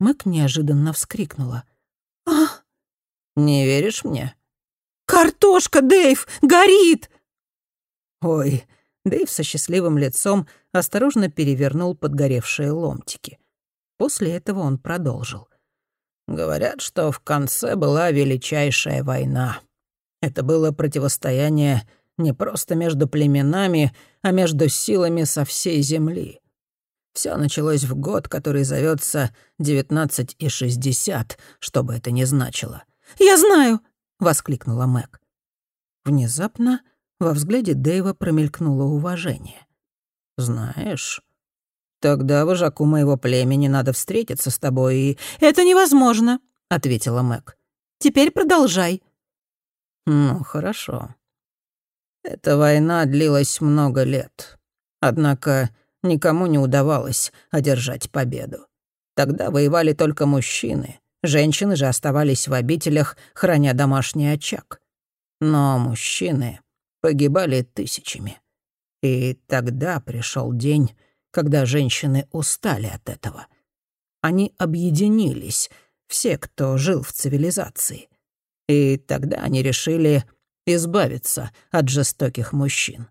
Speaker 1: Мэг неожиданно вскрикнула.
Speaker 4: «Ах!»
Speaker 1: Не веришь мне?»
Speaker 4: «Картошка, Дэйв, горит!»
Speaker 1: Ой, Дэйв со счастливым лицом осторожно перевернул подгоревшие ломтики. После этого он продолжил. «Говорят, что в конце была величайшая война. Это было противостояние не просто между племенами, а между силами со всей земли. Все началось в год, который зовется 1960, что бы это ни значило —
Speaker 4: я знаю!»
Speaker 1: — воскликнула Мэг. Внезапно во взгляде Дэйва промелькнуло уважение. «Знаешь, тогда вожаку моего племени надо встретиться с тобой и...»
Speaker 4: «Это невозможно», —
Speaker 1: ответила Мэг.
Speaker 4: «Теперь продолжай».
Speaker 1: «Ну, хорошо. Эта война длилась много лет. Однако никому не удавалось одержать победу. Тогда воевали только мужчины, Женщины же оставались в обителях, храня домашний очаг. Но мужчины погибали тысячами. И тогда пришел день, когда женщины устали от этого. Они объединились, все, кто жил в цивилизации. И тогда они решили избавиться от жестоких мужчин.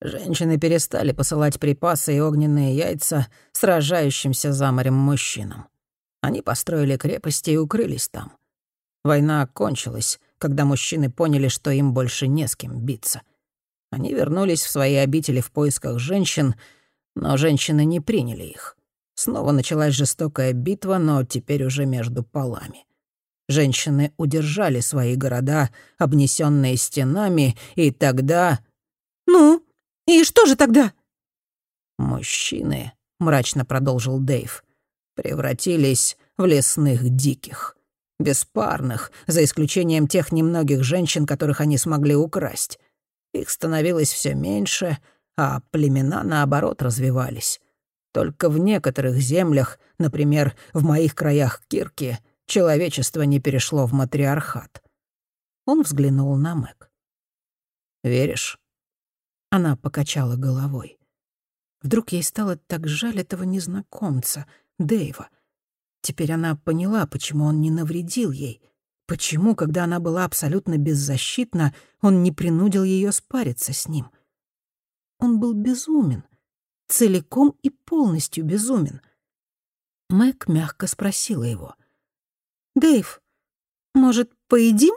Speaker 1: Женщины перестали посылать припасы и огненные яйца сражающимся за морем мужчинам. Они построили крепости и укрылись там. Война окончилась, когда мужчины поняли, что им больше не с кем биться. Они вернулись в свои обители в поисках женщин, но женщины не приняли их. Снова началась жестокая битва, но теперь уже между полами. Женщины удержали свои города, обнесенные стенами, и тогда...
Speaker 4: «Ну, и что же тогда?»
Speaker 1: «Мужчины», — мрачно продолжил Дэйв, превратились в лесных диких. Беспарных, за исключением тех немногих женщин, которых они смогли украсть. Их становилось все меньше, а племена, наоборот, развивались. Только в некоторых землях, например, в моих краях Кирки, человечество не перешло в матриархат. Он взглянул на Мэг. «Веришь?» Она покачала головой. Вдруг ей стало так жаль этого незнакомца, Дэйва. Теперь она поняла, почему он не навредил ей. Почему, когда она была абсолютно беззащитна, он не принудил ее спариться с ним. Он был безумен. Целиком и полностью безумен. Мэг мягко спросила его. «Дэйв, может, поедим?»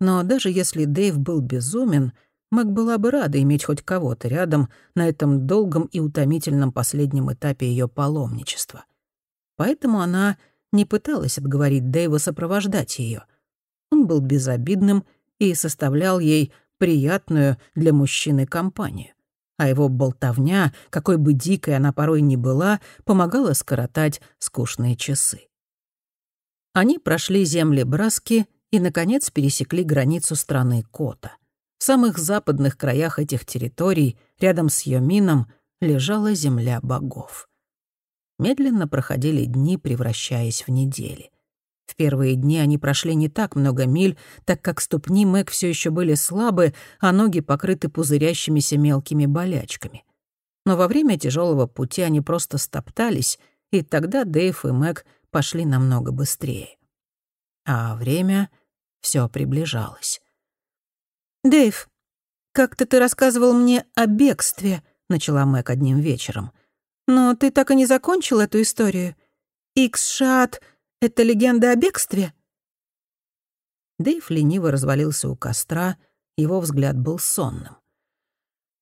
Speaker 1: Но даже если Дэйв был безумен, Мэг была бы рада иметь хоть кого-то рядом на этом долгом и утомительном последнем этапе ее паломничества. Поэтому она не пыталась отговорить Дэйва сопровождать ее. Он был безобидным и составлял ей приятную для мужчины компанию. А его болтовня, какой бы дикой она порой ни была, помогала скоротать скучные часы. Они прошли земли Браски и, наконец, пересекли границу страны Кота — в самых западных краях этих территорий, рядом с Йомином, лежала земля богов. Медленно проходили дни, превращаясь в недели. В первые дни они прошли не так много миль, так как ступни Мэг все еще были слабы, а ноги покрыты пузырящимися мелкими болячками. Но во время тяжелого пути они просто стоптались, и тогда Дэйв и Мэг пошли намного быстрее. А время все приближалось.
Speaker 4: «Дэйв, как-то ты рассказывал мне о бегстве», — начала Мэг одним вечером. «Но ты так и не закончил эту историю. Икс-шат — это легенда о бегстве?»
Speaker 1: Дэйв лениво развалился у костра, его взгляд был сонным.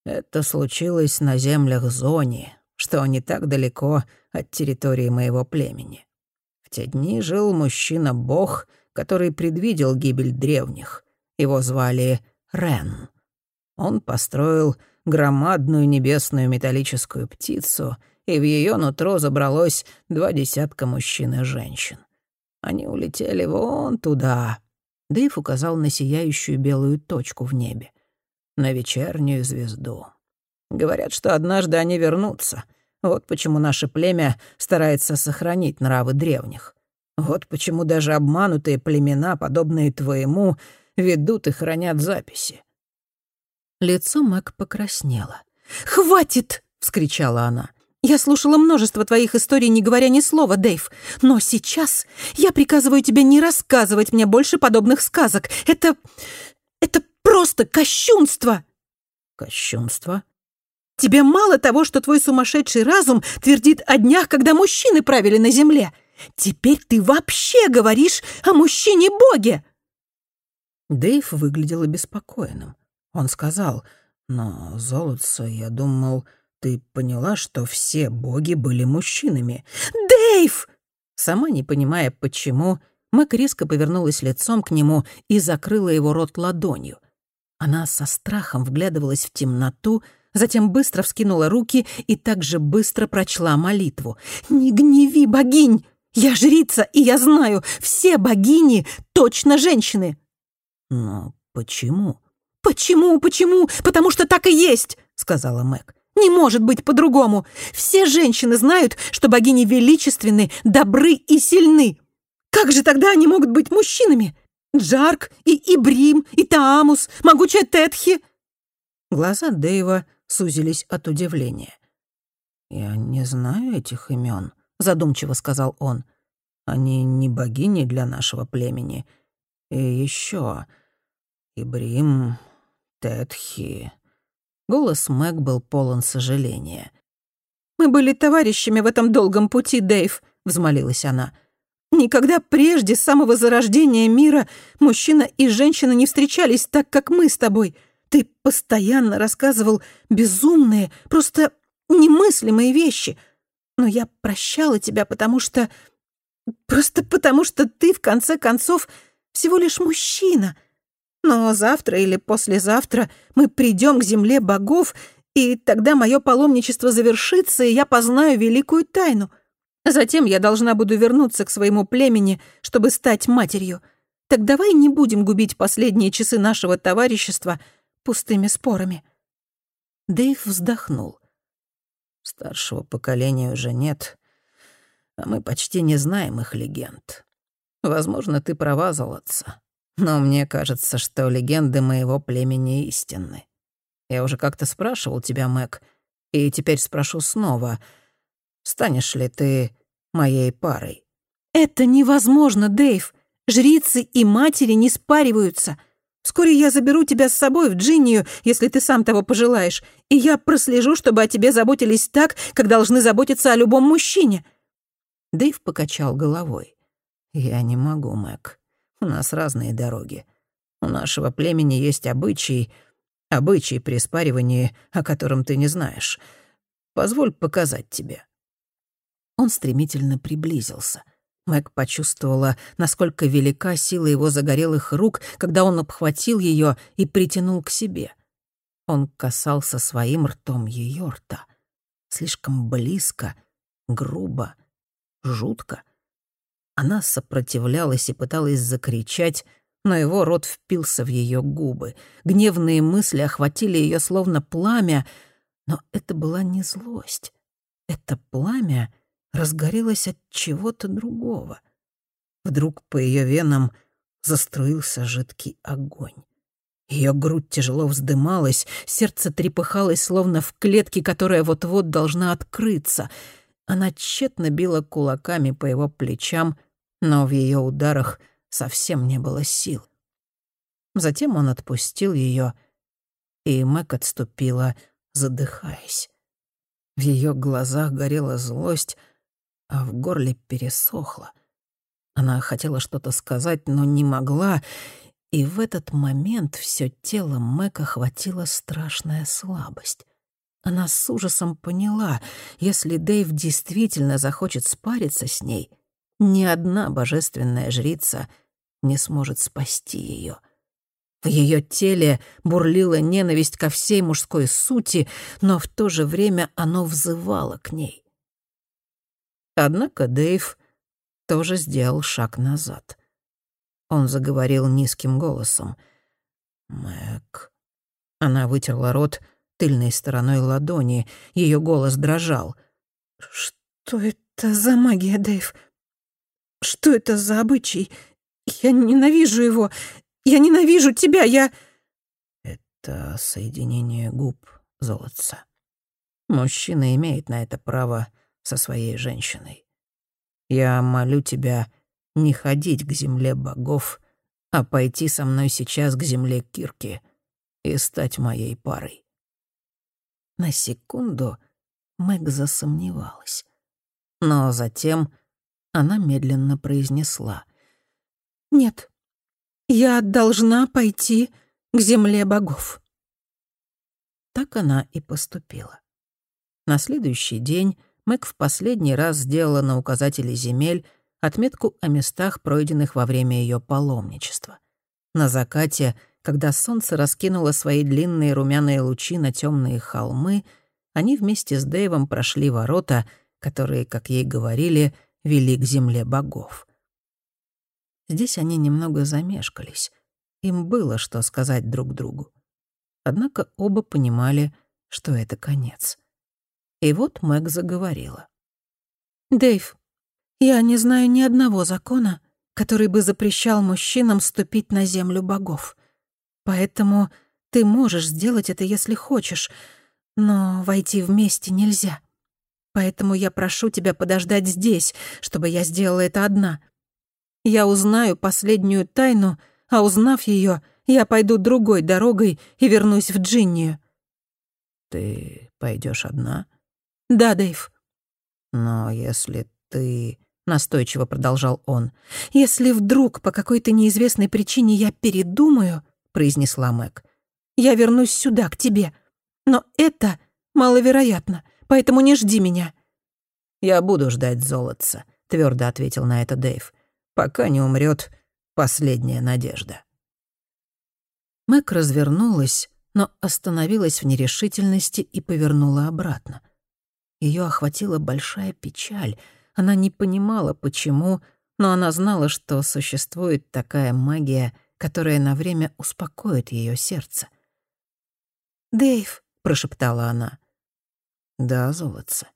Speaker 1: «Это случилось на землях Зони, что не так далеко от территории моего племени. В те дни жил мужчина-бог, который предвидел гибель древних. Его звали Рен. Он построил громадную небесную металлическую птицу, и в ее нутро забралось два десятка мужчин и женщин. Они улетели вон туда. Дэйв указал на сияющую белую точку в небе. На вечернюю звезду. Говорят, что однажды они вернутся. Вот почему наше племя старается сохранить нравы древних. Вот почему даже обманутые племена, подобные твоему, ведут и хранят записи. Лицо Мэг покраснело.
Speaker 4: «Хватит!» — вскричала она. «Я слушала множество твоих историй, не говоря ни слова, Дэйв. Но сейчас я приказываю тебе не рассказывать мне больше подобных сказок. Это... это просто кощунство!»
Speaker 1: «Кощунство?»
Speaker 4: «Тебе мало того, что твой сумасшедший разум твердит о днях, когда мужчины правили на земле. Теперь ты вообще говоришь о мужчине-боге!»
Speaker 1: Дэйв выглядел обеспокоенным. Он сказал, «Но, золотце, я думал, ты поняла, что все боги были мужчинами».
Speaker 4: «Дэйв!»
Speaker 1: Сама не понимая, почему, Мэг резко повернулась лицом к нему и закрыла его рот ладонью. Она со страхом вглядывалась в темноту, затем быстро вскинула руки и также быстро прочла молитву.
Speaker 4: «Не гневи богинь! Я жрица, и я знаю, все богини точно женщины!»
Speaker 1: «Но почему?»
Speaker 4: «Почему, почему? Потому что так и есть!» — сказала Мэг. «Не может быть по-другому! Все женщины знают, что богини величественны, добры и сильны! Как же тогда они могут быть мужчинами? Джарк и Ибрим, и Таамус, могучая Тетхи!»
Speaker 1: Глаза Дэйва сузились от удивления. «Я не знаю этих имен, задумчиво сказал он. «Они не богини для нашего племени. И еще Ибрим, Тетхи. Голос Мэг был полон сожаления.
Speaker 4: «Мы были товарищами в этом долгом пути, Дэйв», — взмолилась она. «Никогда прежде, с самого зарождения мира, мужчина и женщина не встречались так, как мы с тобой. Ты постоянно рассказывал безумные, просто немыслимые вещи. Но я прощала тебя, потому что... Просто потому что ты, в конце концов, всего лишь мужчина, но завтра или послезавтра мы придем к земле богов, и тогда мое паломничество завершится, и я познаю великую тайну. Затем я должна буду вернуться к своему племени, чтобы стать матерью. Так давай не будем губить последние часы нашего товарищества пустыми спорами».
Speaker 1: Дэйв вздохнул. Старшего поколения уже нет, а мы почти не знаем их легенд. Возможно, ты права, золотца. Но мне кажется, что легенды моего племени истинны. Я уже как-то спрашивал тебя, Мэг, и теперь спрошу снова. Станешь ли ты моей парой?»
Speaker 4: «Это невозможно, Дэйв. Жрицы и матери не спариваются. Вскоре я заберу тебя с собой в Джиннию, если ты сам того пожелаешь, и я прослежу, чтобы о тебе заботились так, как должны заботиться о любом мужчине».
Speaker 1: Дэйв покачал головой. «Я не могу, Мэг. У нас разные дороги. У нашего племени есть обычай, обычай при спаривании, о котором ты не знаешь. Позволь показать тебе». Он стремительно приблизился. Мэг почувствовала, насколько велика сила его загорелых рук, когда он обхватил ее и притянул к себе. Он касался своим ртом ее рта. Слишком близко, грубо, жутко. Она сопротивлялась и пыталась закричать, но его рот впился в ее губы. Гневные мысли охватили ее словно пламя, но это была не злость. Это пламя разгорелось от чего-то другого. Вдруг по ее венам заструился жидкий огонь. Ее грудь тяжело вздымалась, сердце трепыхалось, словно в клетке, которая вот-вот должна открыться. Она тщетно била кулаками по его плечам, но в ее ударах совсем не было сил. Затем он отпустил ее, и Мэг отступила, задыхаясь. В ее глазах горела злость, а в горле пересохло. Она хотела что-то сказать, но не могла, и в этот момент все тело Мэг охватила страшная слабость. Она с ужасом поняла, если Дэйв действительно захочет спариться с ней, ни одна божественная жрица не сможет спасти ее. В ее теле бурлила ненависть ко всей мужской сути, но в то же время оно взывало к ней. Однако Дэйв тоже сделал шаг назад. Он заговорил низким голосом. «Мэг...» Она вытерла рот тыльной стороной ладони. Ее голос дрожал.
Speaker 4: «Что это за магия, Дэйв? Что это за обычай? Я ненавижу его. Я ненавижу тебя. Я...»
Speaker 1: «Это соединение губ, золотца. Мужчина имеет на это право со своей женщиной. Я молю тебя не ходить к земле богов, а пойти со мной сейчас к земле Кирки и стать моей парой. На секунду Мэг засомневалась. Но затем она медленно произнесла.
Speaker 4: «Нет, я должна пойти к земле богов».
Speaker 1: Так она и поступила. На следующий день Мэг в последний раз сделала на указателе земель отметку о местах, пройденных во время ее паломничества. На закате, когда солнце раскинуло свои длинные румяные лучи на темные холмы, они вместе с Дэйвом прошли ворота, которые, как ей говорили, вели к земле богов. Здесь они немного замешкались. Им было что сказать друг другу. Однако оба понимали, что это конец. И вот Мэг заговорила.
Speaker 4: «Дэйв, я не знаю ни одного закона, который бы запрещал мужчинам ступить на землю богов. Поэтому ты можешь сделать это, если хочешь, но войти вместе нельзя. Поэтому я прошу тебя подождать здесь, чтобы я сделала это одна. Я узнаю последнюю тайну, а узнав ее, я пойду другой дорогой и вернусь в Джиннию».
Speaker 1: «Ты пойдешь одна?»
Speaker 4: «Да, Дэйв».
Speaker 1: «Но если ты...» — настойчиво продолжал он.
Speaker 4: «Если вдруг по какой-то неизвестной причине я передумаю», — произнесла Мэг, «я вернусь сюда, к тебе. Но это маловероятно, поэтому не жди меня».
Speaker 1: «Я буду ждать золотца», — твердо ответил на это Дэйв, «пока не умрет последняя надежда». Мэг развернулась, но остановилась в нерешительности и повернула обратно. Ее охватила большая печаль. Она не понимала, почему, но она знала, что существует такая магия, которая на время успокоит ее сердце.
Speaker 4: «Дэйв», — прошептала она.
Speaker 1: «Да, золотце».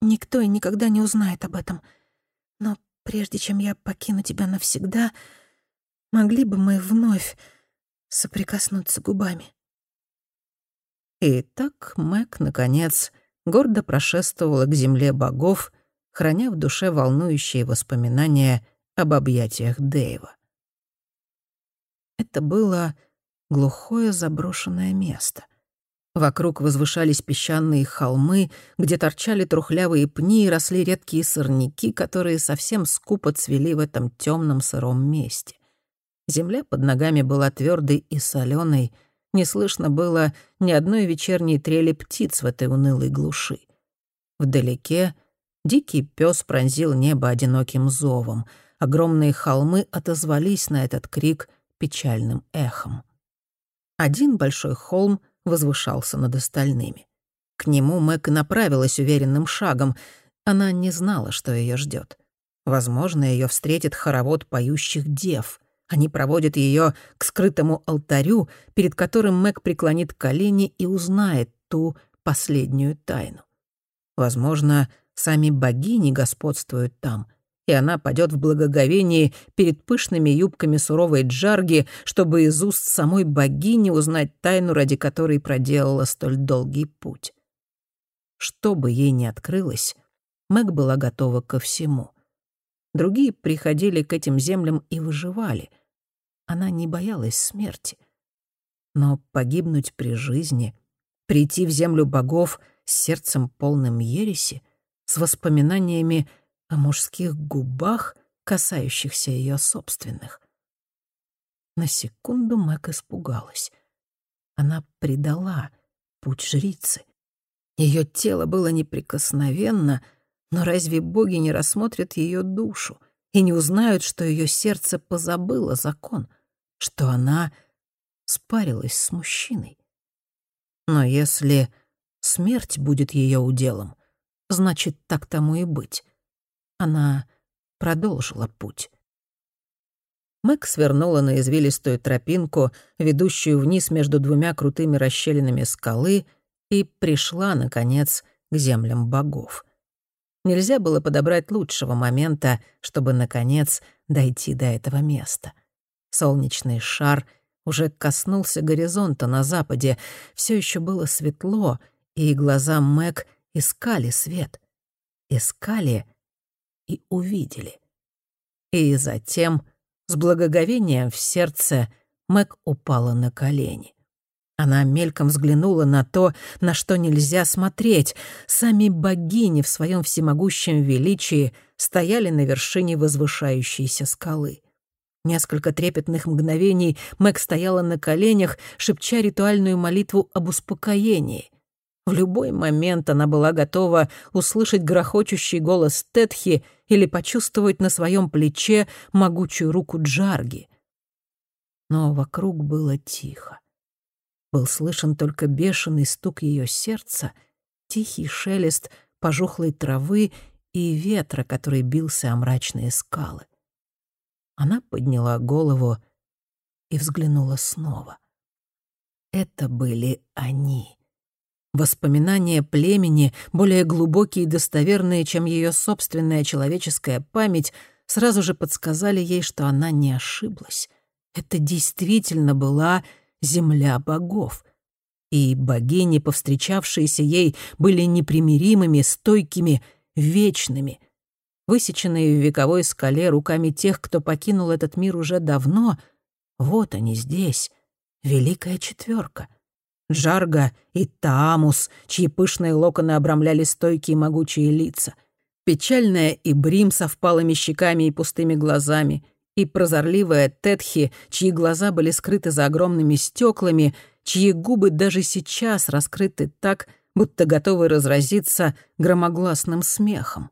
Speaker 4: «Никто и никогда не узнает об этом. Но прежде чем я покину тебя навсегда, могли бы мы вновь соприкоснуться губами.
Speaker 1: И так Мэг, наконец, гордо прошествовала к земле богов, храня в душе волнующие воспоминания об объятиях Дэйва. Это было глухое заброшенное место. Вокруг возвышались песчаные холмы, где торчали трухлявые пни и росли редкие сорняки, которые совсем скупо цвели в этом темном сыром месте. Земля под ногами была твердой и соленой, не слышно было ни одной вечерней трели птиц в этой унылой глуши. Вдалеке дикий пес пронзил небо одиноким зовом. Огромные холмы отозвались на этот крик печальным эхом. Один большой холм возвышался над остальными. К нему Мэг направилась уверенным шагом. Она не знала, что ее ждет. Возможно, ее встретит хоровод поющих дев — они проводят ее к скрытому алтарю, перед которым Мэг преклонит колени и узнает ту последнюю тайну. Возможно, сами богини господствуют там, и она падет в благоговении перед пышными юбками суровой джарги, чтобы из уст самой богини узнать тайну, ради которой проделала столь долгий путь. Что бы ей ни открылось, Мэг была готова ко всему. Другие приходили к этим землям и выживали — она не боялась смерти. Но погибнуть при жизни, прийти в землю богов с сердцем полным ереси, с воспоминаниями о мужских губах, касающихся ее собственных. На секунду Мэг испугалась. Она предала путь жрицы. Ее тело было неприкосновенно, но разве боги не рассмотрят ее душу и не узнают, что ее сердце позабыло закон — что она спарилась с мужчиной. Но если смерть будет ее уделом, значит, так тому и быть. Она продолжила путь. Мэг свернула на извилистую тропинку, ведущую вниз между двумя крутыми расщелинами скалы, и пришла, наконец, к землям богов. Нельзя было подобрать лучшего момента, чтобы, наконец, дойти до этого места. Солнечный шар уже коснулся горизонта на западе. Все еще было светло, и глаза Мэг искали свет. Искали и увидели. И затем, с благоговением в сердце, Мэг упала на колени. Она мельком взглянула на то, на что нельзя смотреть. Сами богини в своем всемогущем величии стояли на вершине возвышающейся скалы. Несколько трепетных мгновений Мэг стояла на коленях, шепча ритуальную молитву об успокоении. В любой момент она была готова услышать грохочущий голос Тетхи или почувствовать на своем плече могучую руку Джарги. Но вокруг было тихо. Был слышен только бешеный стук ее сердца, тихий шелест пожухлой травы и ветра, который бился о мрачные скалы. Она подняла голову и взглянула снова. Это были они. Воспоминания племени, более глубокие и достоверные, чем ее собственная человеческая память, сразу же подсказали ей, что она не ошиблась. Это действительно была земля богов. И богини, повстречавшиеся ей, были непримиримыми, стойкими, вечными — высеченные в вековой скале руками тех, кто покинул этот мир уже давно, вот они здесь, Великая Четверка. Джарга и Таамус, чьи пышные локоны обрамляли стойкие могучие лица. Печальная и Брим со впалыми щеками и пустыми глазами. И прозорливая Тетхи, чьи глаза были скрыты за огромными стеклами, чьи губы даже сейчас раскрыты так, будто готовы разразиться громогласным смехом.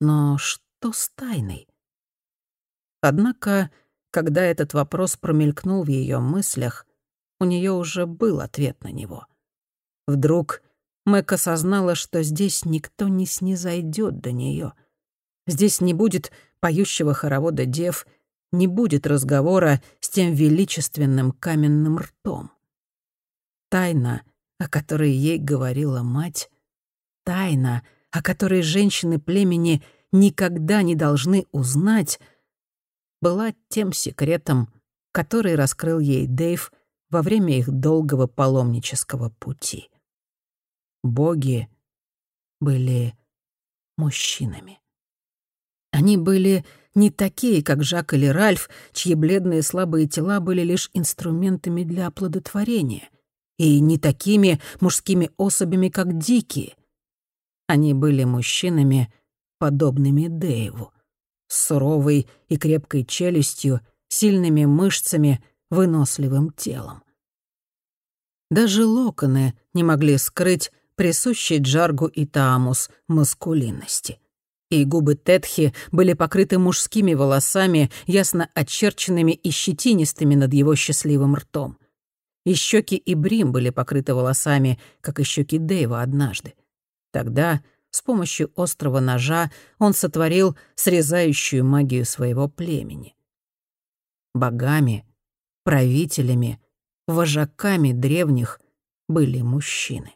Speaker 1: Но что с тайной? Однако, когда этот вопрос промелькнул в ее мыслях, у нее уже был ответ на него. Вдруг Мэг осознала, что здесь никто не снизойдет до нее. Здесь не будет поющего хоровода дев, не будет разговора с тем величественным каменным ртом. Тайна, о которой ей говорила мать, тайна — о которой женщины племени никогда не должны узнать, была тем секретом, который раскрыл ей Дэйв во время их долгого паломнического пути. Боги были мужчинами. Они были не такие, как Жак или Ральф, чьи бледные слабые тела были лишь инструментами для оплодотворения, и не такими мужскими особями, как дикие. Они были мужчинами, подобными Дэйву, с суровой и крепкой челюстью, сильными мышцами, выносливым телом. Даже локоны не могли скрыть присущей Джаргу и Таамус маскулинности — и губы Тетхи были покрыты мужскими волосами, ясно очерченными и щетинистыми над его счастливым ртом. И щеки и Брим были покрыты волосами, как и щеки Дэйва однажды. Тогда, с помощью острого ножа, он сотворил срезающую магию своего племени. Богами, правителями, вожаками древних были мужчины.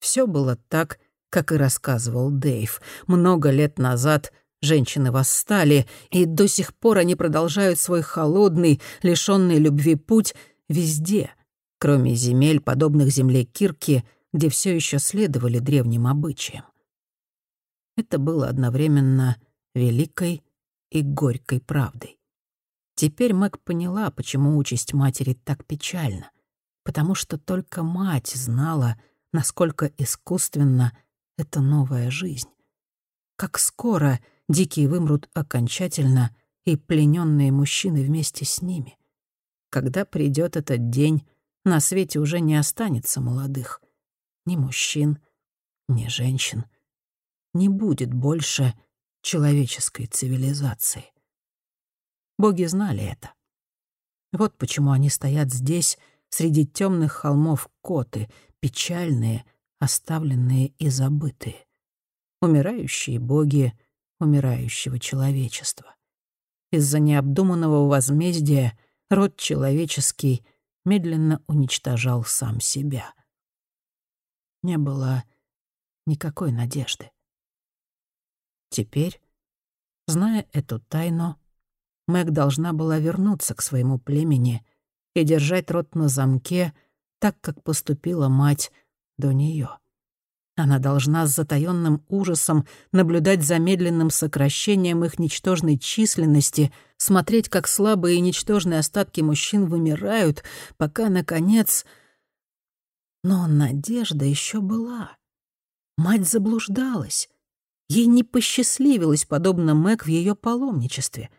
Speaker 1: Все было так, как и рассказывал Дэйв. Много лет назад женщины восстали, и до сих пор они продолжают свой холодный, лишённый любви путь везде, кроме земель, подобных земле Кирки, где все еще следовали древним обычаям. Это было одновременно великой и горькой правдой. Теперь Мэг поняла, почему участь матери так печальна, потому что только мать знала, насколько искусственно — это новая жизнь. Как скоро дикие вымрут окончательно, и плененные мужчины вместе с ними. Когда придет этот день, на свете уже не останется молодых. Ни мужчин, ни женщин. Не будет больше человеческой цивилизации. Боги знали это. Вот почему они стоят здесь, среди темных холмов Коты, печальные — оставленные и забытые. Умирающие боги умирающего человечества. Из-за необдуманного возмездия род человеческий медленно уничтожал сам себя. Не было никакой надежды. Теперь, зная эту тайну, Мэг должна была вернуться к своему племени и держать рот на замке, так как поступила мать до нее. Она должна с затаённым ужасом наблюдать за медленным сокращением их ничтожной численности, смотреть, как слабые и ничтожные остатки мужчин вымирают, пока, наконец... Но надежда еще была. Мать заблуждалась. Ей не посчастливилось, подобно Мэг в ее паломничестве.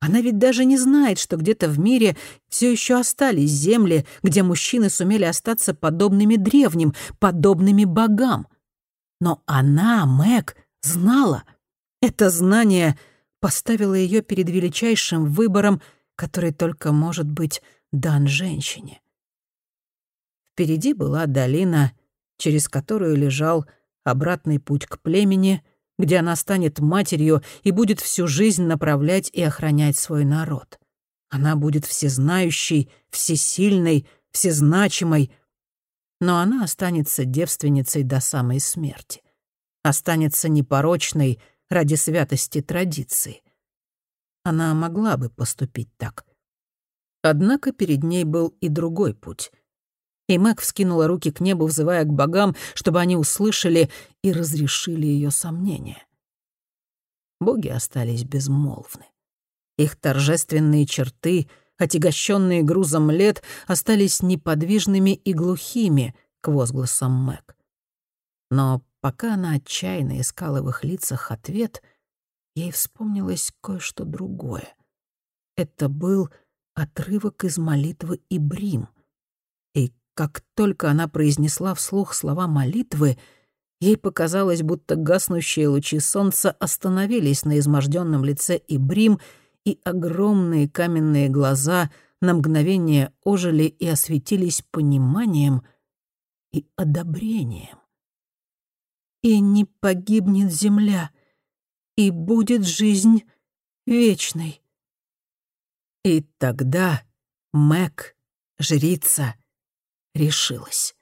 Speaker 1: Она ведь даже не знает, что где-то в мире все еще остались земли, где мужчины сумели остаться подобными древним, подобными богам. Но она, Мэг, знала. Это знание поставило ее перед величайшим выбором, который только может быть дан женщине. Впереди была долина, через которую лежал обратный путь к племени, где она станет матерью и будет всю жизнь направлять и охранять свой народ. Она будет всезнающей, всесильной, всезначимой, но она останется девственницей до самой смерти. Останется непорочной ради святости традиции. Она могла бы поступить так. Однако перед ней был и другой путь. И Мэг вскинула руки к небу, взывая к богам, чтобы они услышали и разрешили ее сомнения. Боги остались безмолвны. Их торжественные черты, отягощенные грузом лет, остались неподвижными и глухими к возгласам Мэг. Но пока она отчаянно искала в их лицах ответ, ей вспомнилось кое-что другое. Это был отрывок из молитвы Ибрим — как только она произнесла вслух слова молитвы, ей показалось, будто гаснущие лучи солнца остановились на изможденном лице Ибрим, и огромные каменные глаза на мгновение ожили и осветились пониманием и одобрением. «И не погибнет земля, и будет жизнь вечной». И тогда Мэг, жрица, решилась.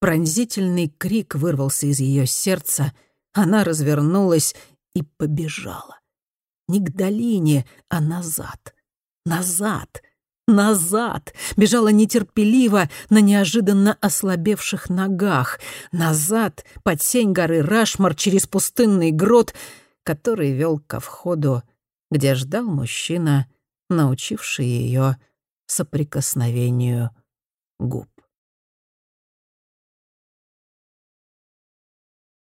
Speaker 1: Пронзительный крик вырвался из ее сердца, она развернулась и побежала. Не к долине, а назад. Назад. Назад. Бежала нетерпеливо на неожиданно ослабевших ногах. Назад, под сень горы Рашмар, через пустынный грот, который вел ко входу, где ждал мужчина, научивший ее соприкосновению губ.